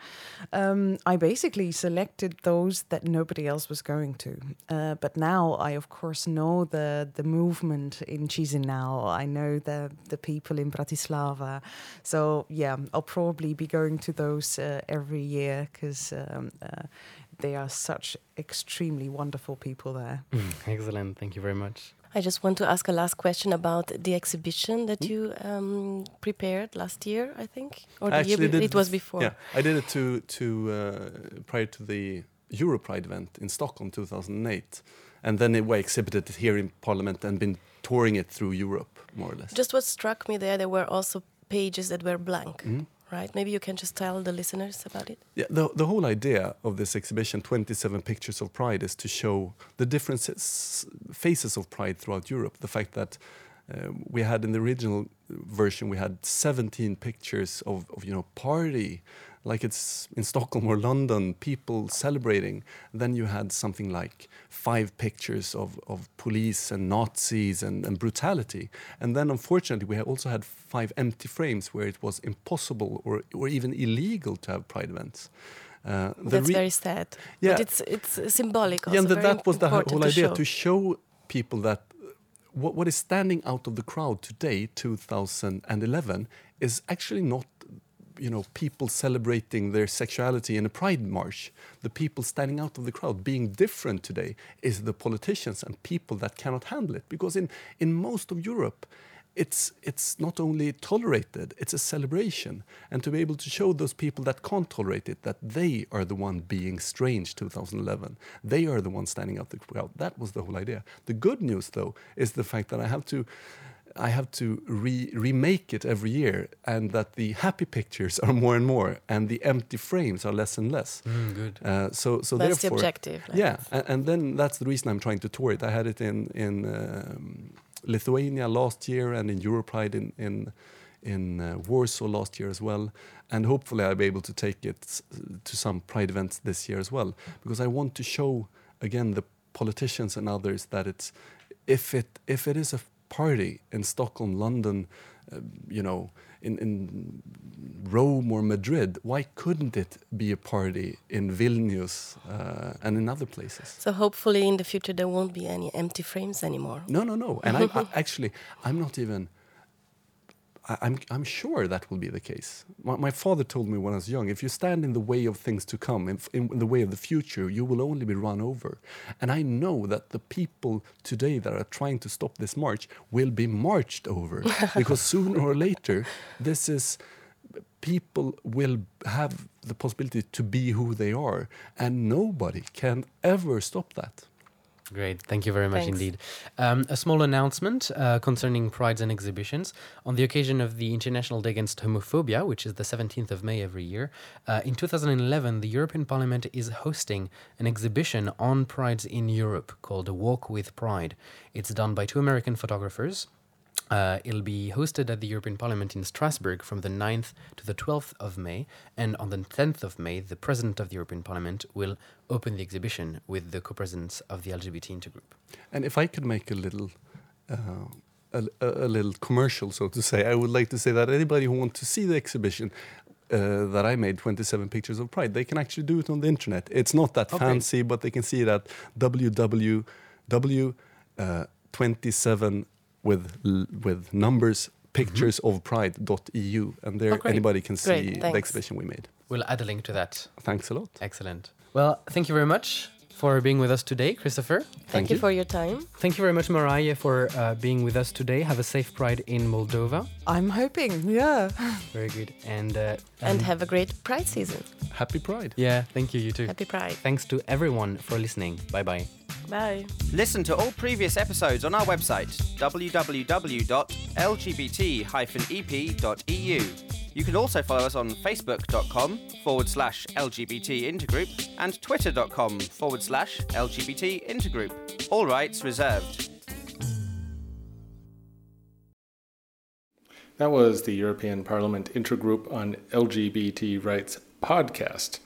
Um, I basically selected those that nobody else was going to. But now I, of course, know the, the movement in Chisinau. I know the, the people in Bratislava. So, yeah, I'll probably be going to those every year because um, they are such extremely wonderful people there. Excellent. Thank you very much. I just want to ask a last question about the exhibition that you um, prepared last year, I think, or the year actually be- it was before. Yeah, I did it to to uh, prior to the Europride event in Stockholm 2008, and then it, we exhibited it here in Parliament and been touring it through Europe more or less. Just what struck me there, there were also pages that were blank, Mhm. Right? Maybe you can just tell the listeners about it. Yeah, the, the whole idea of this exhibition, 27 Pictures of Pride, is to show the different s- phases of Pride throughout Europe. The fact that uh, we had in the original version, we had 17 pictures of, of, you know, party, like it's in Stockholm or London, people celebrating. Then you had something like five pictures of, of police and Nazis and, and brutality. And then unfortunately, we also had five empty frames where it was impossible or, or even illegal to have Pride events. Uh, That's very sad. Yeah. But it's it's symbolic also. yeah, and that, that was the whole idea show. to show people that what, what is standing out of the crowd today, 2011, is actually not you know people celebrating their sexuality in a pride march. The people standing out of the crowd being different today is the politicians and people that cannot handle it. Because in in most of europe it's it's not only tolerated it's a celebration and to be able to show those people that can't tolerate it that they are the one being strange 2011 they are the ones standing up the crowd that was the whole idea the good news though is the fact that i have to I have to re- remake it every year, and that the happy pictures are more and more, and the empty frames are less and less. Mm, good. Uh, so, so That's the objective, like yeah, and, and then that's the reason I'm trying to tour it. I had it in in um, Lithuania last year, and in Europride in in in uh, Warsaw last year as well, and hopefully I'll be able to take it to some Pride events this year as well, because I want to show again the politicians and others that it's if it if it is a party in Stockholm, London, uh, you know, in in Rome or Madrid, why couldn't it be a party in Vilnius uh, and in other places? So hopefully in the future there won't be any empty frames anymore. No, no, no. And I, I actually, I'm not even. I, I'm, I'm sure that will be the case. My, my father told me when I was young if you stand in the way of things to come, in, in the way of the future, you will only be run over. And I know that the people today that are trying to stop this march will be marched over because sooner or later, this is people will have the possibility to be who they are, and nobody can ever stop that. Great, thank you very much Thanks. indeed. Um, a small announcement uh, concerning prides and exhibitions. On the occasion of the International Day Against Homophobia, which is the 17th of May every year, uh, in 2011, the European Parliament is hosting an exhibition on prides in Europe called Walk with Pride. It's done by two American photographers. Uh, it'll be hosted at the European Parliament in Strasbourg from the 9th to the 12th of May. And on the 10th of May, the President of the European Parliament will open the exhibition with the co presidents of the LGBT intergroup. And if I could make a little, uh, a, a, a little commercial, so to say, I would like to say that anybody who wants to see the exhibition uh, that I made, 27 pictures of Pride, they can actually do it on the internet. It's not that Okay. fancy, but they can see it at www. Uh, 27 with with numbers pictures of pride.eu and there Oh, anybody can see Great, the exhibition we made We'll add a link to that. Thanks a lot. Excellent. Well, thank you very much for being with us today, Christopher. Thank, you for your time. Thank you very much, Mariah, for uh, being with us today. Have a safe Pride in Moldova. I'm hoping, yeah. Very good. And uh, And um, have a great Pride season. happy Pride. Yeah, thank you. You too. Happy Pride. Thanks to everyone for listening. Bye bye. Bye. Listen to all previous episodes on our website, www.lgbt-ep.eu. You can also follow us on facebook.com forward slash LGBT intergroup and twitter.com forward slash LGBT intergroup. All rights reserved. That was the European Parliament Intergroup on LGBT Rights podcast.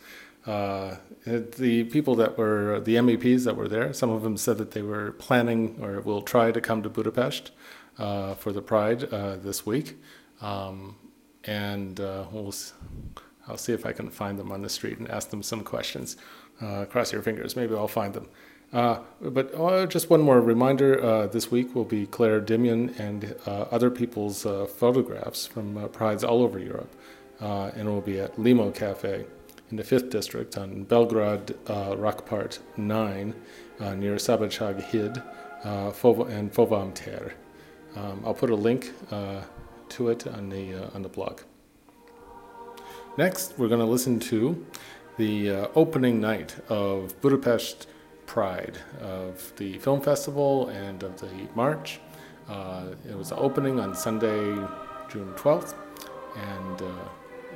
Uh, the people that were, the MEPs that were there, some of them said that they were planning or will try to come to Budapest uh, for the Pride uh, this week. Um, and uh, we'll, I'll see if I can find them on the street and ask them some questions. Uh, cross your fingers, maybe I'll find them. Uh, but uh, just one more reminder this week will be Clare Dimyon and other people's photographs from prides all over Europe. And it will be at Limo Cafe in the 5th District on Belgrade uh, Rockpart 9 uh, near Szabadság Híd uh, and Fővám tér. Um, I'll put a link uh, to it on the, uh, on the blog. Next, we're going to listen to the opening night of Budapest Pride, of the film festival and of the march. It was the opening on Sunday, June 12th, and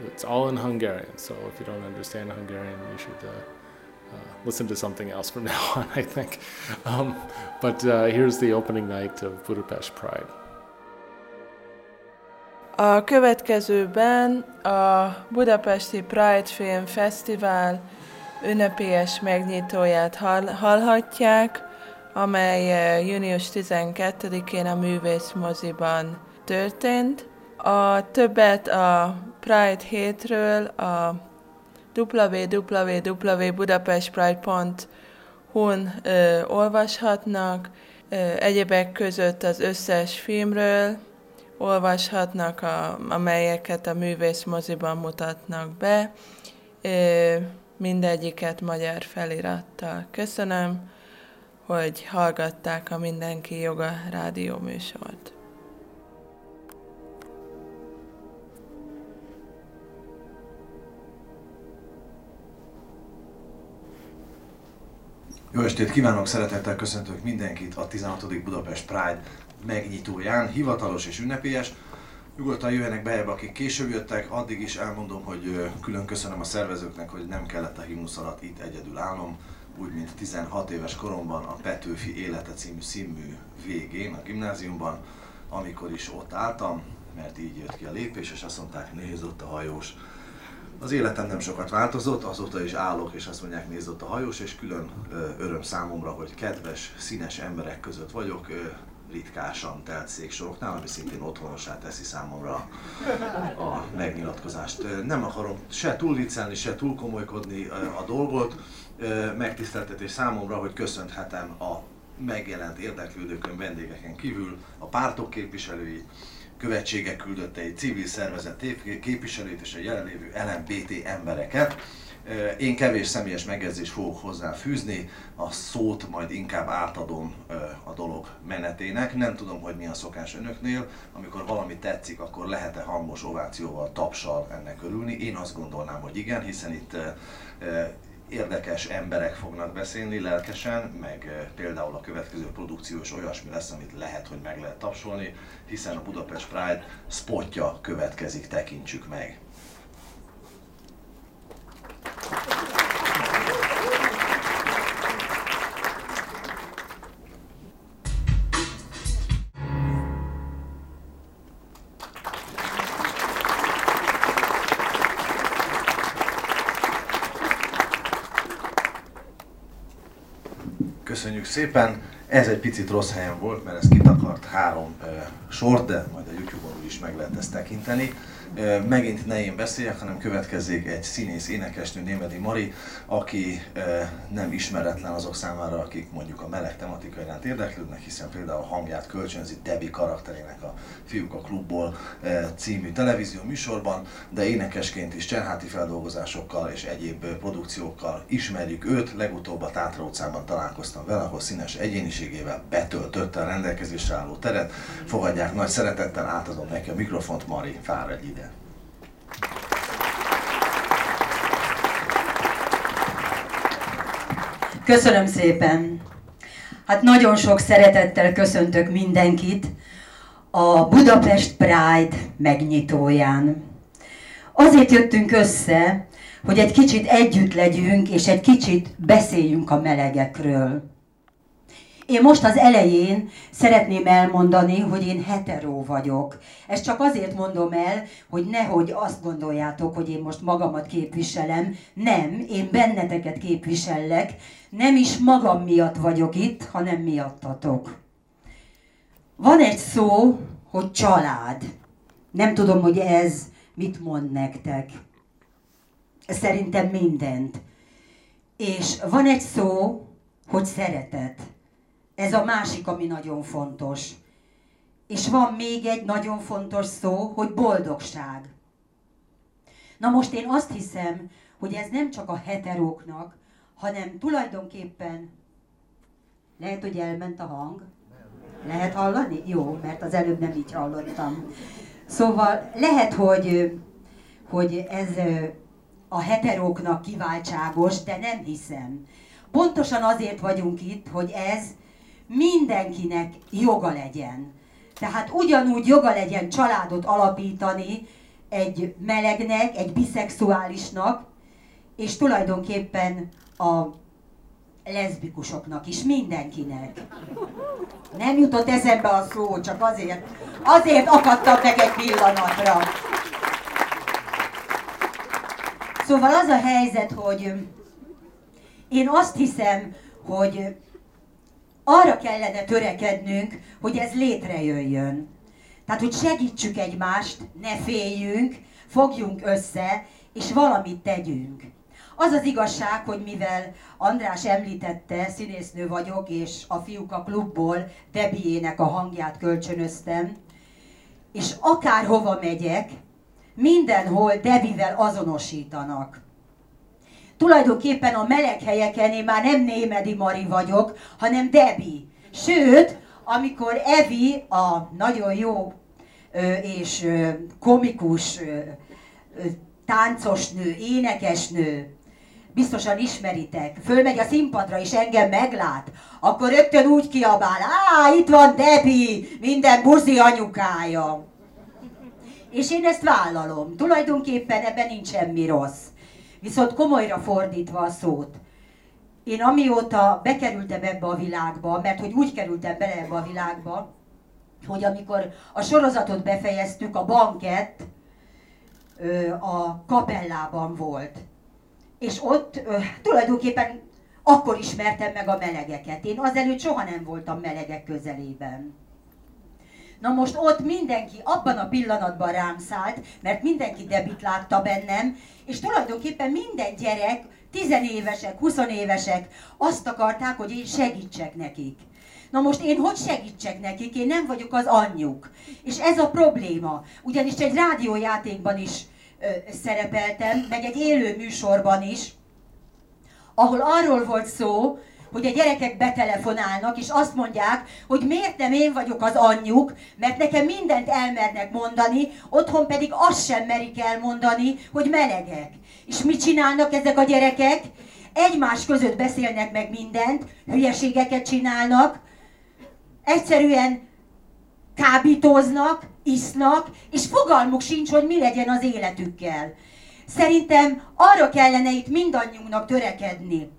it's all in Hungarian. So if you don't understand Hungarian, you should uh, uh, listen to something else from now on, I think. Um, but uh, here's the opening night of Budapest Pride. A következőben a Budapesti Pride Film Fesztivál ünnepélyes megnyitóját hall- hallhatják, amely eh, június 12-én a Művész moziban történt. A többet a Pride hétről a www.budapestpride.hu-n ö, olvashatnak, ö, egyebek között az összes filmről olvashatnak, a, amelyeket a művész moziban mutatnak be, ö, mindegyiket magyar felirattal. Köszönöm, hogy hallgatták a Mindenki Joga rádió műsort. Jó estét kívánok, szeretettel köszöntök mindenkit a 16. Budapest Pride megnyitóján, hivatalos és ünnepélyes. Nyugodtan jöjjenek be, akik később jöttek, addig is elmondom, hogy külön köszönöm a szervezőknek, hogy nem kellett a himnusz alatt itt egyedül állnom, úgy, mint 16 éves koromban a Petőfi Élete című színmű végén a gimnáziumban, amikor is ott álltam, mert így jött ki a lépés, és azt mondták, nézd ott a hajós. Az életem nem sokat változott, azóta is állok, és azt mondják, nézd ott a hajós, és külön öröm számomra, hogy kedves, színes emberek között vagyok, ritkásan telt széksoroknál, ami szintén otthonosá teszi számomra a megnyilatkozást. Nem akarom se túl viccelni, se túl komolykodni a dolgot. Megtiszteltetés számomra, hogy köszönhetem a megjelent érdeklődőkön, vendégeken kívül a pártok képviselőit, követségek küldöttei, civil szervezet képviselőit és a jelenlévő LMBT embereket. Én kevés személyes megjegyzést fogok hozzá fűzni, a szót majd inkább átadom a dolog menetének. Nem tudom, hogy mi a szokás önöknél, amikor valami tetszik, akkor lehet-e hangos ovációval, tapsal ennek örülni. Én azt gondolnám, hogy igen, hiszen itt érdekes emberek fognak beszélni lelkesen, meg például a következő produkció is olyasmi lesz, amit lehet, hogy meg lehet tapsolni, hiszen a Budapest Pride spotja következik, tekintsük meg. Szépen! Ez egy picit rossz helyen volt, mert ez kitakart három uh, sort, de majd a YouTube-on is meg lehet ezt tekinteni megint ne én beszéljek, hanem következzék egy színész énekesnő Némedi Mari, aki nem ismeretlen azok számára, akik mondjuk a meleg tematika iránt érdeklődnek, hiszen például a hangját kölcsönzi Debbie karakterének a Fiúk a Klubból című televízió műsorban, de énekesként is cserháti feldolgozásokkal és egyéb produkciókkal ismerjük őt. Legutóbb a Tátra utcában találkoztam vele, ahol színes egyéniségével betöltötte a rendelkezésre álló teret. Fogadják nagy szeretettel, átadom neki a mikrofont, Mari, fáradj ide! Köszönöm szépen! Hát nagyon sok szeretettel köszöntök mindenkit a Budapest Pride megnyitóján. Azért jöttünk össze, hogy egy kicsit együtt legyünk, és egy kicsit beszéljünk a melegekről. Én most az elején szeretném elmondani, hogy én hetero vagyok. Ezt csak azért mondom el, hogy nehogy azt gondoljátok, hogy én most magamat képviselem. Nem, én benneteket képvisellek. Nem is magam miatt vagyok itt, hanem miattatok. Van egy szó, hogy család. Nem tudom, hogy ez mit mond nektek. Szerintem mindent. És van egy szó, hogy szeretet. Ez a másik, ami nagyon fontos. És van még egy nagyon fontos szó, hogy boldogság. Na most én azt hiszem, hogy ez nem csak a heteróknak, hanem tulajdonképpen lehet, hogy elment a hang. Lehet hallani? Jó, mert az előbb nem így hallottam. Szóval lehet, hogy, hogy ez a heteróknak kiváltságos, de nem hiszem. Pontosan azért vagyunk itt, hogy ez mindenkinek joga legyen. Tehát ugyanúgy joga legyen családot alapítani egy melegnek, egy biszexuálisnak, és tulajdonképpen a leszbikusoknak is, mindenkinek. Nem jutott eszembe a szó, csak azért, azért akadtam meg egy pillanatra. Szóval az a helyzet, hogy én azt hiszem, hogy arra kellene törekednünk, hogy ez létrejöjjön. Tehát, hogy segítsük egymást, ne féljünk, fogjunk össze, és valamit tegyünk. Az az igazság, hogy mivel András említette, színésznő vagyok, és a fiúk a klubból Debiének a hangját kölcsönöztem, és akárhova megyek, mindenhol Debivel azonosítanak. Tulajdonképpen a meleg helyeken én már nem Némedi Mari vagyok, hanem Debi. Sőt, amikor Evi, a nagyon jó és komikus táncosnő, énekesnő, biztosan ismeritek, fölmegy a színpadra és engem meglát, akkor rögtön úgy kiabál, á, itt van Debi, minden buzi anyukája. És én ezt vállalom. Tulajdonképpen ebben nincs semmi rossz. Viszont komolyra fordítva a szót. Én amióta bekerültem ebbe a világba, mert hogy úgy kerültem bele ebbe a világba, hogy amikor a sorozatot befejeztük, a banket a kapellában volt. És ott tulajdonképpen akkor ismertem meg a melegeket. Én azelőtt soha nem voltam melegek közelében. Na most ott mindenki abban a pillanatban rám szállt, mert mindenki debit látta bennem, és tulajdonképpen minden gyerek, tizenévesek, huszonévesek azt akarták, hogy én segítsek nekik. Na most én hogy segítsek nekik? Én nem vagyok az anyjuk. És ez a probléma. Ugyanis egy rádiójátékban is ö, szerepeltem, meg egy élő műsorban is, ahol arról volt szó, hogy a gyerekek betelefonálnak, és azt mondják, hogy miért nem én vagyok az anyjuk, mert nekem mindent elmernek mondani, otthon pedig azt sem merik elmondani, hogy melegek. És mit csinálnak ezek a gyerekek? Egymás között beszélnek meg mindent, hülyeségeket csinálnak, egyszerűen kábítóznak, isznak, és fogalmuk sincs, hogy mi legyen az életükkel. Szerintem arra kellene itt mindannyiunknak törekedni,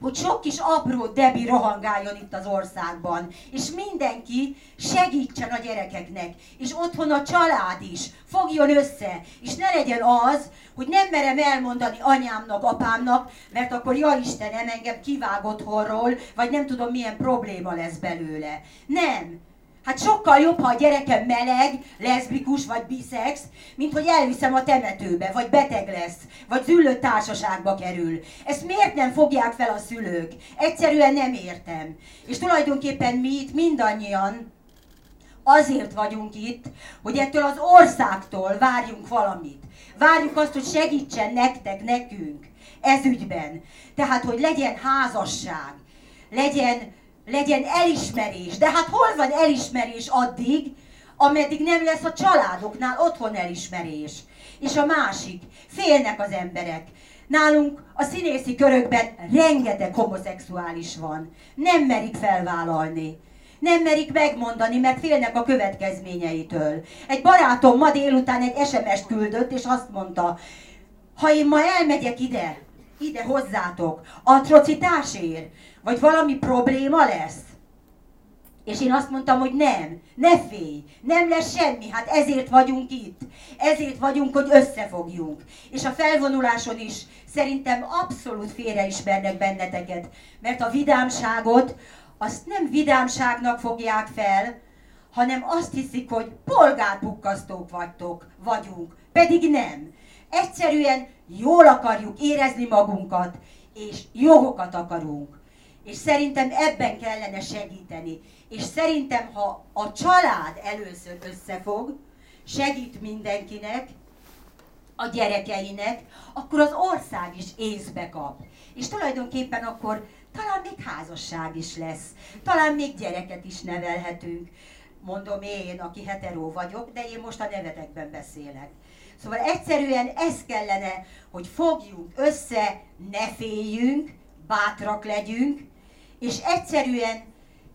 hogy sok kis apró debi rohangáljon itt az országban, és mindenki segítsen a gyerekeknek, és otthon a család is fogjon össze, és ne legyen az, hogy nem merem elmondani anyámnak, apámnak, mert akkor ja Istenem, engem kivágott horról, vagy nem tudom milyen probléma lesz belőle. Nem, Hát sokkal jobb, ha a gyerekem meleg, leszbikus vagy biszex, mint hogy elviszem a temetőbe, vagy beteg lesz, vagy züllött társaságba kerül. Ezt miért nem fogják fel a szülők? Egyszerűen nem értem. És tulajdonképpen mi itt mindannyian azért vagyunk itt, hogy ettől az országtól várjunk valamit. Várjuk azt, hogy segítsen nektek, nekünk ez ügyben. Tehát, hogy legyen házasság, legyen legyen elismerés. De hát hol van elismerés addig, ameddig nem lesz a családoknál otthon elismerés. És a másik, félnek az emberek. Nálunk a színészi körökben rengeteg homoszexuális van. Nem merik felvállalni. Nem merik megmondani, mert félnek a következményeitől. Egy barátom ma délután egy SMS-t küldött, és azt mondta, ha én ma elmegyek ide, ide hozzátok, atrocitásért, vagy valami probléma lesz? És én azt mondtam, hogy nem, ne félj, nem lesz semmi, hát ezért vagyunk itt. Ezért vagyunk, hogy összefogjunk. És a felvonuláson is szerintem abszolút félreismernek benneteket, mert a vidámságot azt nem vidámságnak fogják fel, hanem azt hiszik, hogy polgárpukkasztók vagytok, vagyunk, pedig nem. Egyszerűen jól akarjuk érezni magunkat, és jogokat akarunk. És szerintem ebben kellene segíteni. És szerintem, ha a család először összefog, segít mindenkinek, a gyerekeinek, akkor az ország is észbe kap. És tulajdonképpen akkor talán még házasság is lesz, talán még gyereket is nevelhetünk. Mondom én, aki heteró vagyok, de én most a nevetekben beszélek. Szóval egyszerűen ez kellene, hogy fogjunk össze, ne féljünk, bátrak legyünk, és egyszerűen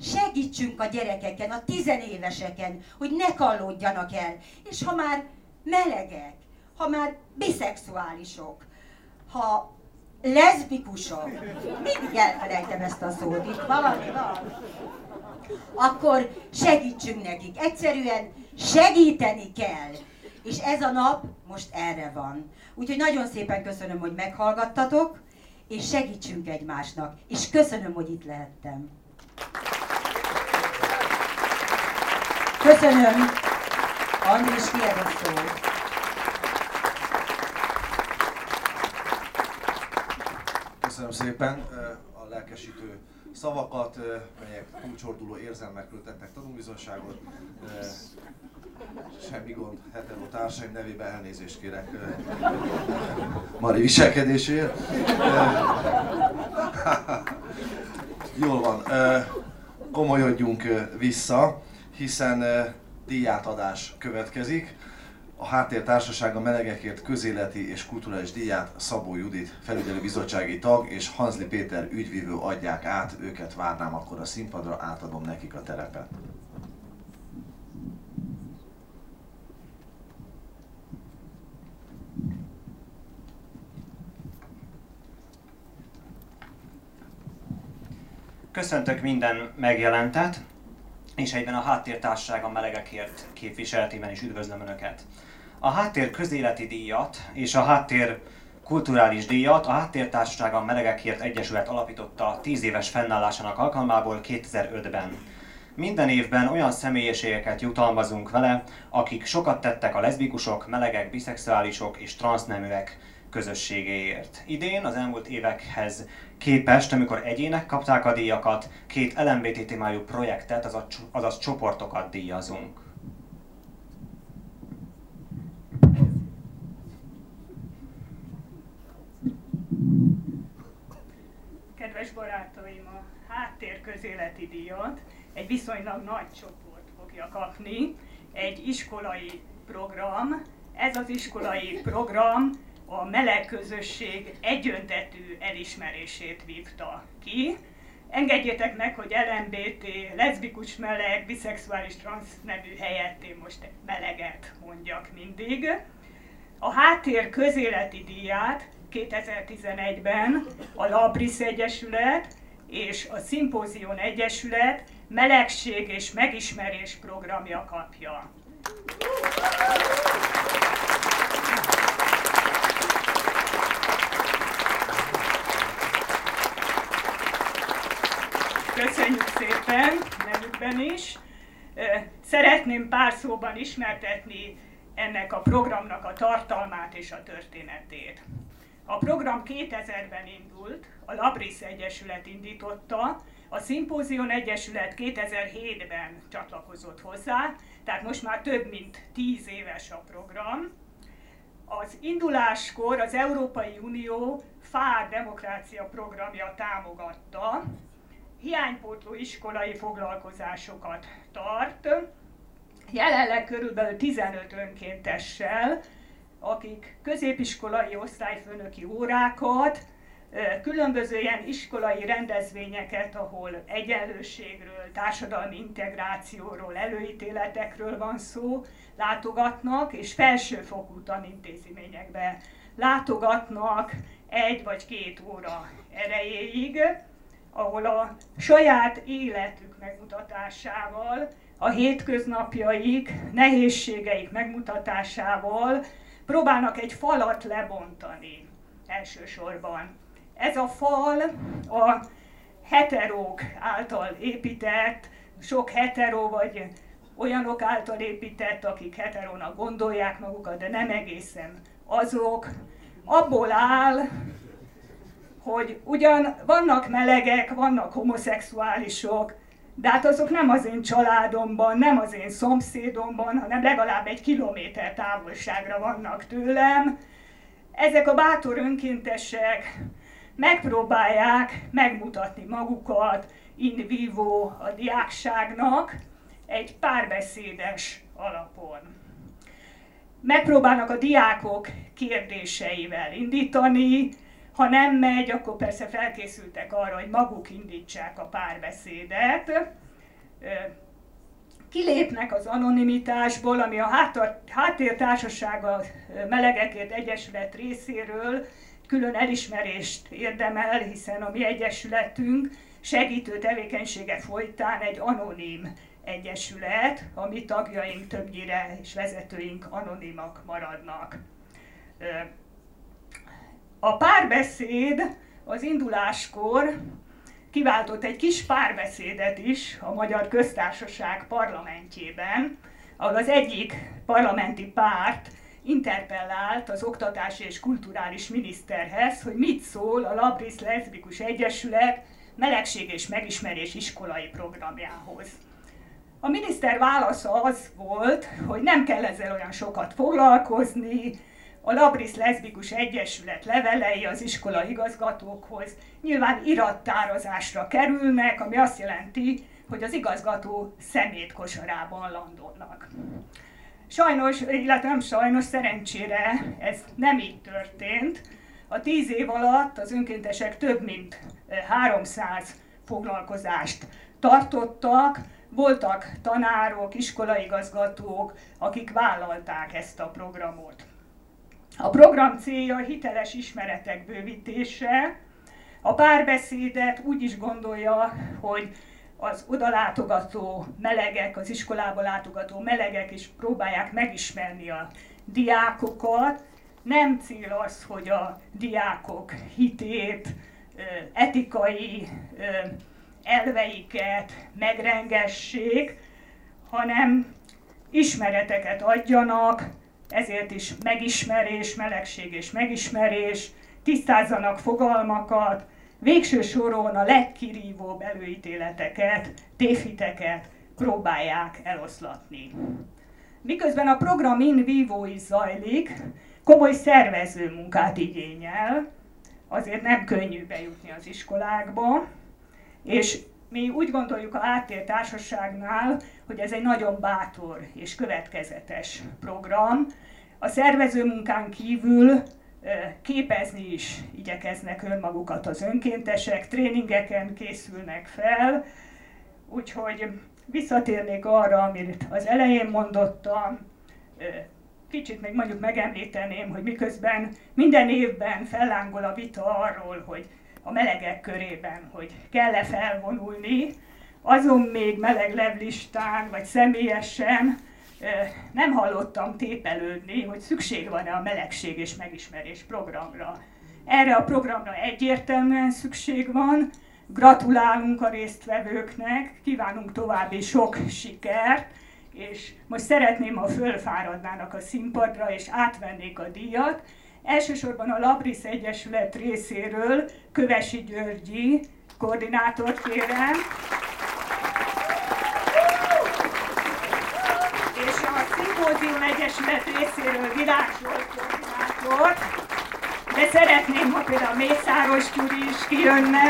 segítsünk a gyerekeken, a tizenéveseken, hogy ne kallódjanak el. És ha már melegek, ha már biszexuálisok, ha leszbikusok, mindig elfelejtem ezt a szót, itt valami van, akkor segítsünk nekik. Egyszerűen segíteni kell. És ez a nap most erre van. Úgyhogy nagyon szépen köszönöm, hogy meghallgattatok és segítsünk egymásnak. És köszönöm, hogy itt lehettem. Köszönöm. Andrés, kiad a szó. Köszönöm szépen a lelkesítő szavakat, melyek túlcsorduló érzelmekről tettek tanulbizonságot. Semmi gond, hetero társaim nevében elnézést kérek Mari viselkedéséért. Jól van, komolyodjunk vissza, hiszen díjátadás következik. A Háttér Társasága Melegekért közéleti és kulturális díját Szabó Judit felügyelő bizottsági tag és Hanzli Péter ügyvívő adják át, őket várnám akkor a színpadra, átadom nekik a terepet. Köszöntök minden megjelentet, és egyben a Háttértársaság a melegekért képviseletében is üdvözlöm Önöket. A Háttér közéleti díjat és a Háttér kulturális díjat a Háttértársaság a Melegekért Egyesület alapította 10 éves fennállásának alkalmából 2005-ben. Minden évben olyan személyiségeket jutalmazunk vele, akik sokat tettek a leszbikusok, melegek, biszexuálisok és transzneműek közösségéért. Idén az elmúlt évekhez képest, amikor egyének kapták a díjakat, két LMBT témájú projektet, azaz, azaz csoportokat díjazunk. Kedves barátaim, a háttérközéleti díjat egy viszonylag nagy csoport fogja kapni, egy iskolai program. Ez az iskolai program a meleg közösség egyöntetű elismerését vívta ki. Engedjétek meg, hogy LMBT, leszbikus meleg, biszexuális transz nevű helyett én most meleget mondjak mindig. A háttér közéleti díját 2011-ben a Labris Egyesület és a Szimpózion Egyesület melegség és megismerés programja kapja. Köszönjük szépen nevükben is. Szeretném pár szóban ismertetni ennek a programnak a tartalmát és a történetét. A program 2000-ben indult, a Labris Egyesület indította, a Szimpózion Egyesület 2007-ben csatlakozott hozzá, tehát most már több mint 10 éves a program. Az induláskor az Európai Unió FÁR demokrácia programja támogatta, hiánypótló iskolai foglalkozásokat tart, jelenleg körülbelül 15 önkéntessel, akik középiskolai osztályfőnöki órákat, különböző ilyen iskolai rendezvényeket, ahol egyenlőségről, társadalmi integrációról, előítéletekről van szó, látogatnak, és felsőfokú tanintézményekbe látogatnak egy vagy két óra erejéig, ahol a saját életük megmutatásával, a hétköznapjaik, nehézségeik megmutatásával próbálnak egy falat lebontani elsősorban. Ez a fal a heterók által épített, sok heteró vagy olyanok által épített, akik heterónak gondolják magukat, de nem egészen azok, abból áll, hogy ugyan vannak melegek, vannak homoszexuálisok, de hát azok nem az én családomban, nem az én szomszédomban, hanem legalább egy kilométer távolságra vannak tőlem. Ezek a bátor önkéntesek megpróbálják megmutatni magukat in vivo a diákságnak egy párbeszédes alapon. Megpróbálnak a diákok kérdéseivel indítani, ha nem megy, akkor persze felkészültek arra, hogy maguk indítsák a párbeszédet. Kilépnek az anonimitásból, ami a háttértársasága melegekért egyesület részéről külön elismerést érdemel, hiszen a mi egyesületünk segítő tevékenysége folytán egy anonim egyesület, a mi tagjaink többnyire és vezetőink anonimak maradnak. A párbeszéd az induláskor kiváltott egy kis párbeszédet is a Magyar Köztársaság parlamentjében, ahol az egyik parlamenti párt interpellált az Oktatási és Kulturális Miniszterhez, hogy mit szól a Labris Leszbikus Egyesület melegség és megismerés iskolai programjához. A miniszter válasza az volt, hogy nem kell ezzel olyan sokat foglalkozni, a Labris Leszbikus Egyesület levelei az iskola igazgatókhoz nyilván irattározásra kerülnek, ami azt jelenti, hogy az igazgató szemétkosarában landolnak. Sajnos, illetve nem sajnos, szerencsére ez nem így történt. A tíz év alatt az önkéntesek több mint 300 foglalkozást tartottak, voltak tanárok, iskolaigazgatók, akik vállalták ezt a programot. A program célja a hiteles ismeretek bővítése. A párbeszédet úgy is gondolja, hogy az oda látogató melegek, az iskolába látogató melegek is próbálják megismerni a diákokat. Nem cél az, hogy a diákok hitét, etikai elveiket megrengessék, hanem ismereteket adjanak, ezért is megismerés, melegség és megismerés, tisztázzanak fogalmakat, végső soron a legkirívóbb előítéleteket, tévhiteket próbálják eloszlatni. Miközben a program in vivo is zajlik, komoly szervező munkát igényel, azért nem könnyű bejutni az iskolákba, és mi úgy gondoljuk a Áttér Társaságnál, hogy ez egy nagyon bátor és következetes program. A szervező munkán kívül képezni is igyekeznek önmagukat az önkéntesek, tréningeken készülnek fel, úgyhogy visszatérnék arra, amit az elején mondottam, kicsit még mondjuk megemlíteném, hogy miközben minden évben fellángol a vita arról, hogy a melegek körében, hogy kell-e felvonulni, azon még meleg levlistán, vagy személyesen nem hallottam tépelődni, hogy szükség van-e a melegség és megismerés programra. Erre a programra egyértelműen szükség van, gratulálunk a résztvevőknek, kívánunk további sok sikert, és most szeretném, ha fölfáradnának a színpadra és átvennék a díjat. Elsősorban a Labris Egyesület részéről Kövesi Györgyi koordinátort kérem. Szimpózium Egyesület részéről Virág Zsolt koordinátor, de szeretném, ha például Mészáros Gyuri is kijönne,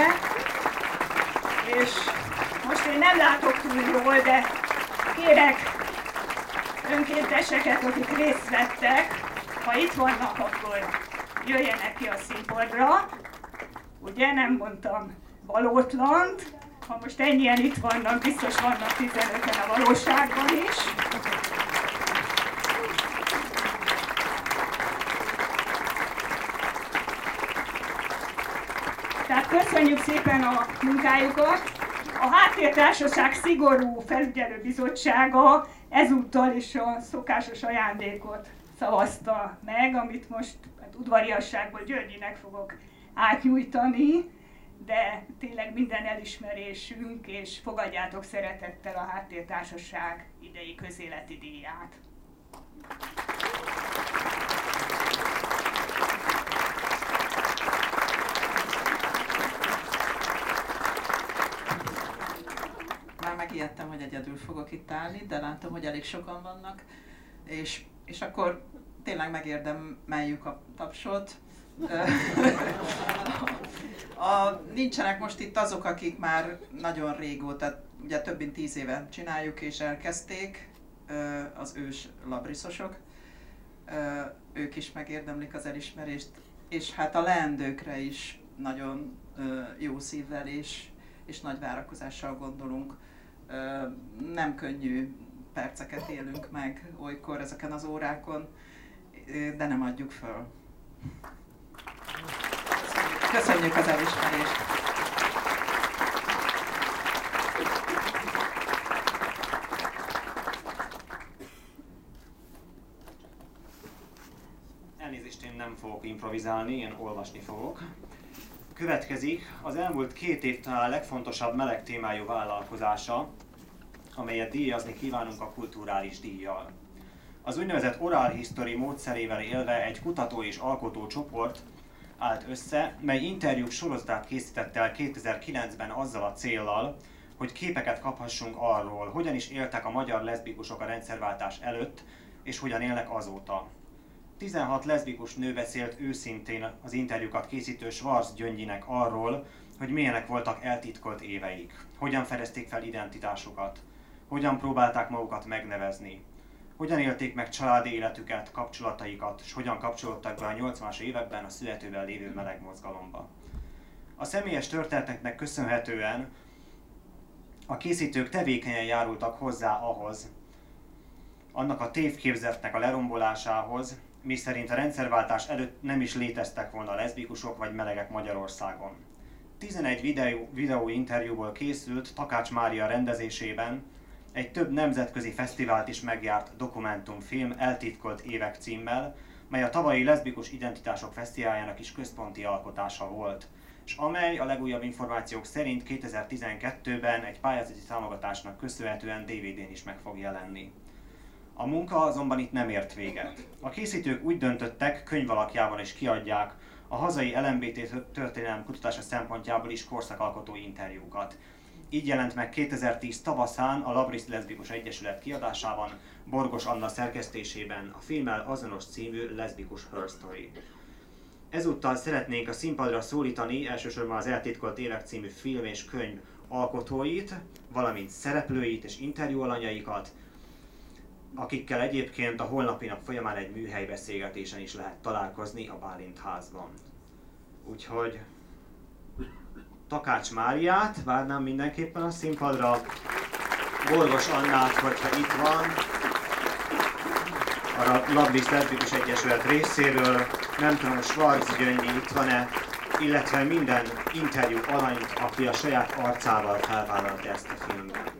és most én nem látok túl jól, de kérek önkénteseket, akik részt vettek, ha itt vannak, akkor jöjjenek ki a színpadra. Ugye nem mondtam valótlant, ha most ennyien itt vannak, biztos vannak 15-en a valóságban is. Tehát köszönjük szépen a munkájukat. A Háttértársaság szigorú felügyelőbizottsága ezúttal is a szokásos ajándékot szavazta meg, amit most hát udvariasságból Györgyinek fogok átnyújtani, de tényleg minden elismerésünk, és fogadjátok szeretettel a Háttértársaság idei közéleti díját. Már megijedtem, hogy egyedül fogok itt állni, de látom, hogy elég sokan vannak, és, és akkor tényleg megérdemeljük a tapsot. a, nincsenek most itt azok, akik már nagyon régóta, ugye több mint tíz éve csináljuk és elkezdték, az ős labriszosok. Ők is megérdemlik az elismerést, és hát a leendőkre is nagyon jó szívvel és, és nagy várakozással gondolunk. Nem könnyű perceket élünk meg olykor ezeken az órákon, de nem adjuk föl. Köszönjük az elismerést! Elnézést, én nem fogok improvizálni, én olvasni fogok. Következik az elmúlt két év talán legfontosabb meleg témájú vállalkozása, amelyet díjazni kívánunk a kulturális díjjal. Az úgynevezett oral history módszerével élve egy kutató és alkotó csoport állt össze, mely interjúk sorozatát készített el 2009-ben azzal a céllal, hogy képeket kaphassunk arról, hogyan is éltek a magyar leszbikusok a rendszerváltás előtt, és hogyan élnek azóta. 16 leszbikus nő beszélt őszintén az interjúkat készítő Schwarz Gyöngyinek arról, hogy milyenek voltak eltitkolt éveik, hogyan fedezték fel identitásukat, hogyan próbálták magukat megnevezni, hogyan élték meg családi életüket, kapcsolataikat, és hogyan kapcsolódtak be a 80-as években a születővel lévő meleg mozgalomba. A személyes történeteknek köszönhetően a készítők tevékenyen járultak hozzá ahhoz, annak a tévképzetnek a lerombolásához, mi szerint a rendszerváltás előtt nem is léteztek volna leszbikusok vagy melegek Magyarországon. 11 videó, videó interjúból készült Takács Mária rendezésében egy több nemzetközi fesztivált is megjárt dokumentumfilm Eltitkolt évek címmel, mely a tavalyi leszbikus identitások fesztiváljának is központi alkotása volt, és amely a legújabb információk szerint 2012-ben egy pályázati támogatásnak köszönhetően DVD-n is meg fog jelenni. A munka azonban itt nem ért véget. A készítők úgy döntöttek, könyv alakjában is kiadják a hazai LMBT történelem kutatása szempontjából is korszakalkotó interjúkat. Így jelent meg 2010 tavaszán a Labris Leszbikus Egyesület kiadásában, Borgos Anna szerkesztésében a filmmel azonos című Leszbikus Her Story. Ezúttal szeretnénk a színpadra szólítani elsősorban az Eltitkolt Évek című film és könyv alkotóit, valamint szereplőit és interjú alanyaikat, akikkel egyébként a holnapi nap folyamán egy műhely beszélgetésen is lehet találkozni a Bálint házban. Úgyhogy Takács Máriát várnám mindenképpen a színpadra, Borgos Annát, hogyha itt van, a Lablis Leszbikus Egyesület részéről, nem tudom, Schwarz Gyöngyi itt van-e, illetve minden interjú alanyt, aki a saját arcával felvállalta ezt a filmben.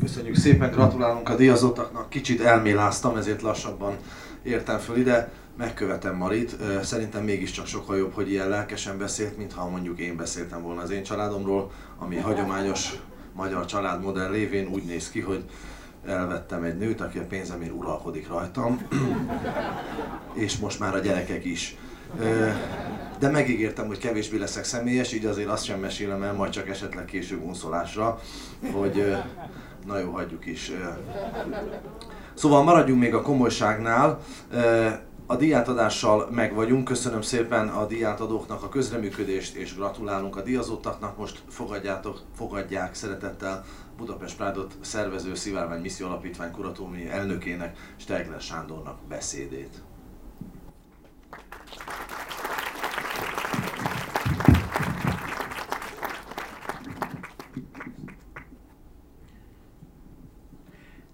Köszönjük szépen, gratulálunk a díjazottaknak. Kicsit elméláztam, ezért lassabban értem föl ide. Megkövetem Marit. Szerintem mégiscsak sokkal jobb, hogy ilyen lelkesen beszélt, mintha mondjuk én beszéltem volna az én családomról, ami hagyományos magyar családmodell lévén úgy néz ki, hogy elvettem egy nőt, aki a pénzemért uralkodik rajtam, és most már a gyerekek is. De megígértem, hogy kevésbé leszek személyes, így azért azt sem mesélem el, majd csak esetleg később unszolásra, hogy na jó, hagyjuk is. Szóval maradjunk még a komolyságnál. A díjátadással meg vagyunk. Köszönöm szépen a díjátadóknak a közreműködést, és gratulálunk a díjazottaknak. Most fogadjátok, fogadják szeretettel Budapest Prádot szervező Szivárvány Misszió Alapítvány kuratóriumi elnökének, Stegler Sándornak beszédét.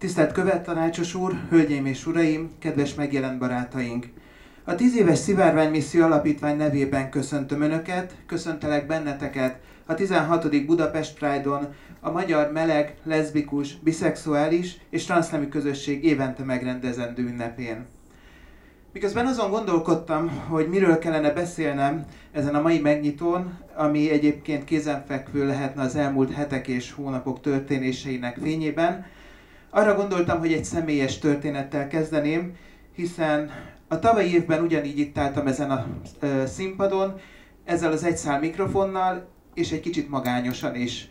Tisztelt Követtanácsos úr, hölgyeim és uraim, kedves megjelent barátaink! A 10 éves Szivárvány Misszió Alapítvány nevében köszöntöm Önöket, köszöntelek benneteket a 16. Budapest Pride-on a magyar meleg, leszbikus, biszexuális és transznemű közösség évente megrendezendő ünnepén. Miközben azon gondolkodtam, hogy miről kellene beszélnem ezen a mai megnyitón, ami egyébként kézenfekvő lehetne az elmúlt hetek és hónapok történéseinek fényében, arra gondoltam, hogy egy személyes történettel kezdeném, hiszen a tavalyi évben ugyanígy itt álltam ezen a színpadon, ezzel az egyszál mikrofonnal, és egy kicsit magányosan is.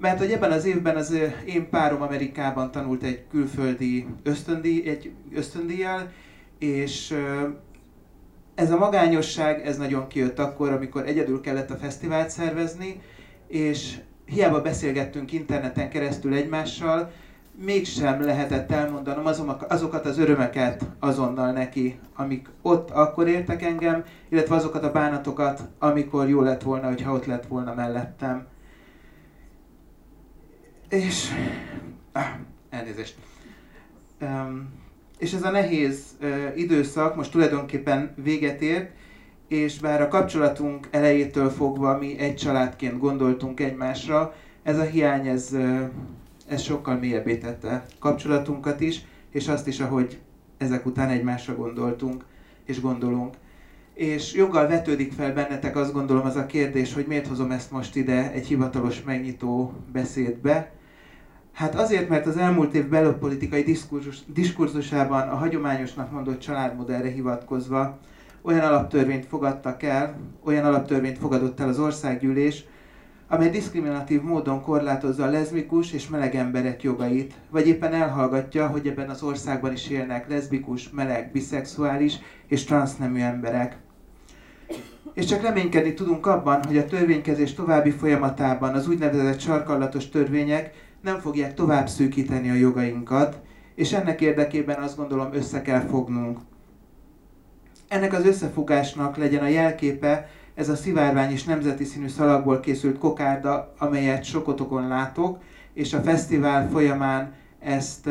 Mert hogy ebben az évben az én párom Amerikában tanult egy külföldi ösztöndíj, egy ösztöndíjjal, és ez a magányosság, ez nagyon kijött akkor, amikor egyedül kellett a fesztivált szervezni, és hiába beszélgettünk interneten keresztül egymással, mégsem lehetett elmondanom azokat az örömeket azonnal neki, amik ott akkor értek engem, illetve azokat a bánatokat, amikor jó lett volna, hogyha ott lett volna mellettem. És... Ah, elnézést. És ez a nehéz időszak most tulajdonképpen véget ért, és bár a kapcsolatunk elejétől fogva mi egy családként gondoltunk egymásra, ez a hiány, ez ez sokkal mélyebbé tette kapcsolatunkat is, és azt is, ahogy ezek után egymásra gondoltunk és gondolunk. És joggal vetődik fel bennetek azt gondolom az a kérdés, hogy miért hozom ezt most ide egy hivatalos megnyitó beszédbe. Hát azért, mert az elmúlt év belpolitikai diskurzus, diskurzusában a hagyományosnak mondott családmodellre hivatkozva olyan alaptörvényt fogadtak el, olyan alaptörvényt fogadott el az országgyűlés, amely diszkriminatív módon korlátozza a leszbikus és meleg emberek jogait, vagy éppen elhallgatja, hogy ebben az országban is élnek leszbikus, meleg, biszexuális és transznemű emberek. És csak reménykedni tudunk abban, hogy a törvénykezés további folyamatában az úgynevezett sarkallatos törvények nem fogják tovább szűkíteni a jogainkat, és ennek érdekében azt gondolom össze kell fognunk. Ennek az összefogásnak legyen a jelképe ez a szivárvány és nemzeti színű szalagból készült kokárda, amelyet sokotokon látok, és a fesztivál folyamán ezt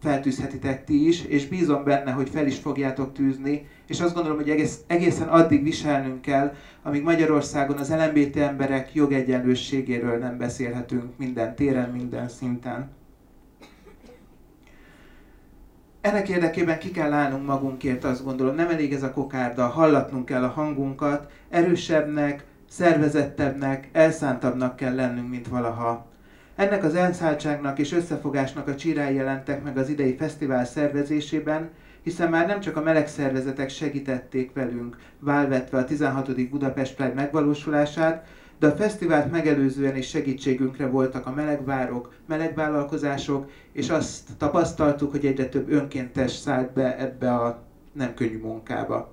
feltűzhetitek ti is, és bízom benne, hogy fel is fogjátok tűzni, és azt gondolom, hogy egész, egészen addig viselnünk kell, amíg Magyarországon az LMBT emberek jogegyenlőségéről nem beszélhetünk minden téren, minden szinten. Ennek érdekében ki kell állnunk magunkért, azt gondolom. Nem elég ez a kokárda, hallatnunk kell a hangunkat, erősebbnek, szervezettebbnek, elszántabbnak kell lennünk, mint valaha. Ennek az elszálltságnak és összefogásnak a csirái jelentek meg az idei fesztivál szervezésében, hiszen már nem csak a meleg szervezetek segítették velünk, válvetve a 16. Budapest Pride megvalósulását, de a fesztivált megelőzően is segítségünkre voltak a melegvárok, melegvállalkozások, és azt tapasztaltuk, hogy egyre több önkéntes szállt be ebbe a nem könnyű munkába.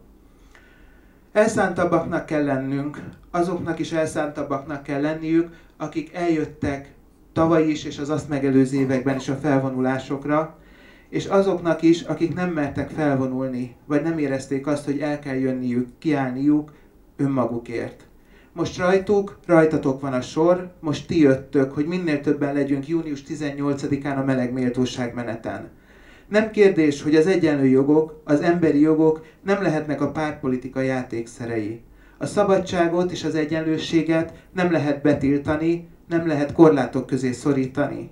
Elszántabbaknak kell lennünk, azoknak is elszántabbaknak kell lenniük, akik eljöttek tavaly is, és az azt megelőző években is a felvonulásokra, és azoknak is, akik nem mertek felvonulni, vagy nem érezték azt, hogy el kell jönniük, kiállniuk önmagukért. Most rajtuk, rajtatok van a sor, most ti jöttök, hogy minél többen legyünk június 18-án a meleg méltóság meneten. Nem kérdés, hogy az egyenlő jogok, az emberi jogok nem lehetnek a pártpolitika játékszerei. A szabadságot és az egyenlőséget nem lehet betiltani, nem lehet korlátok közé szorítani.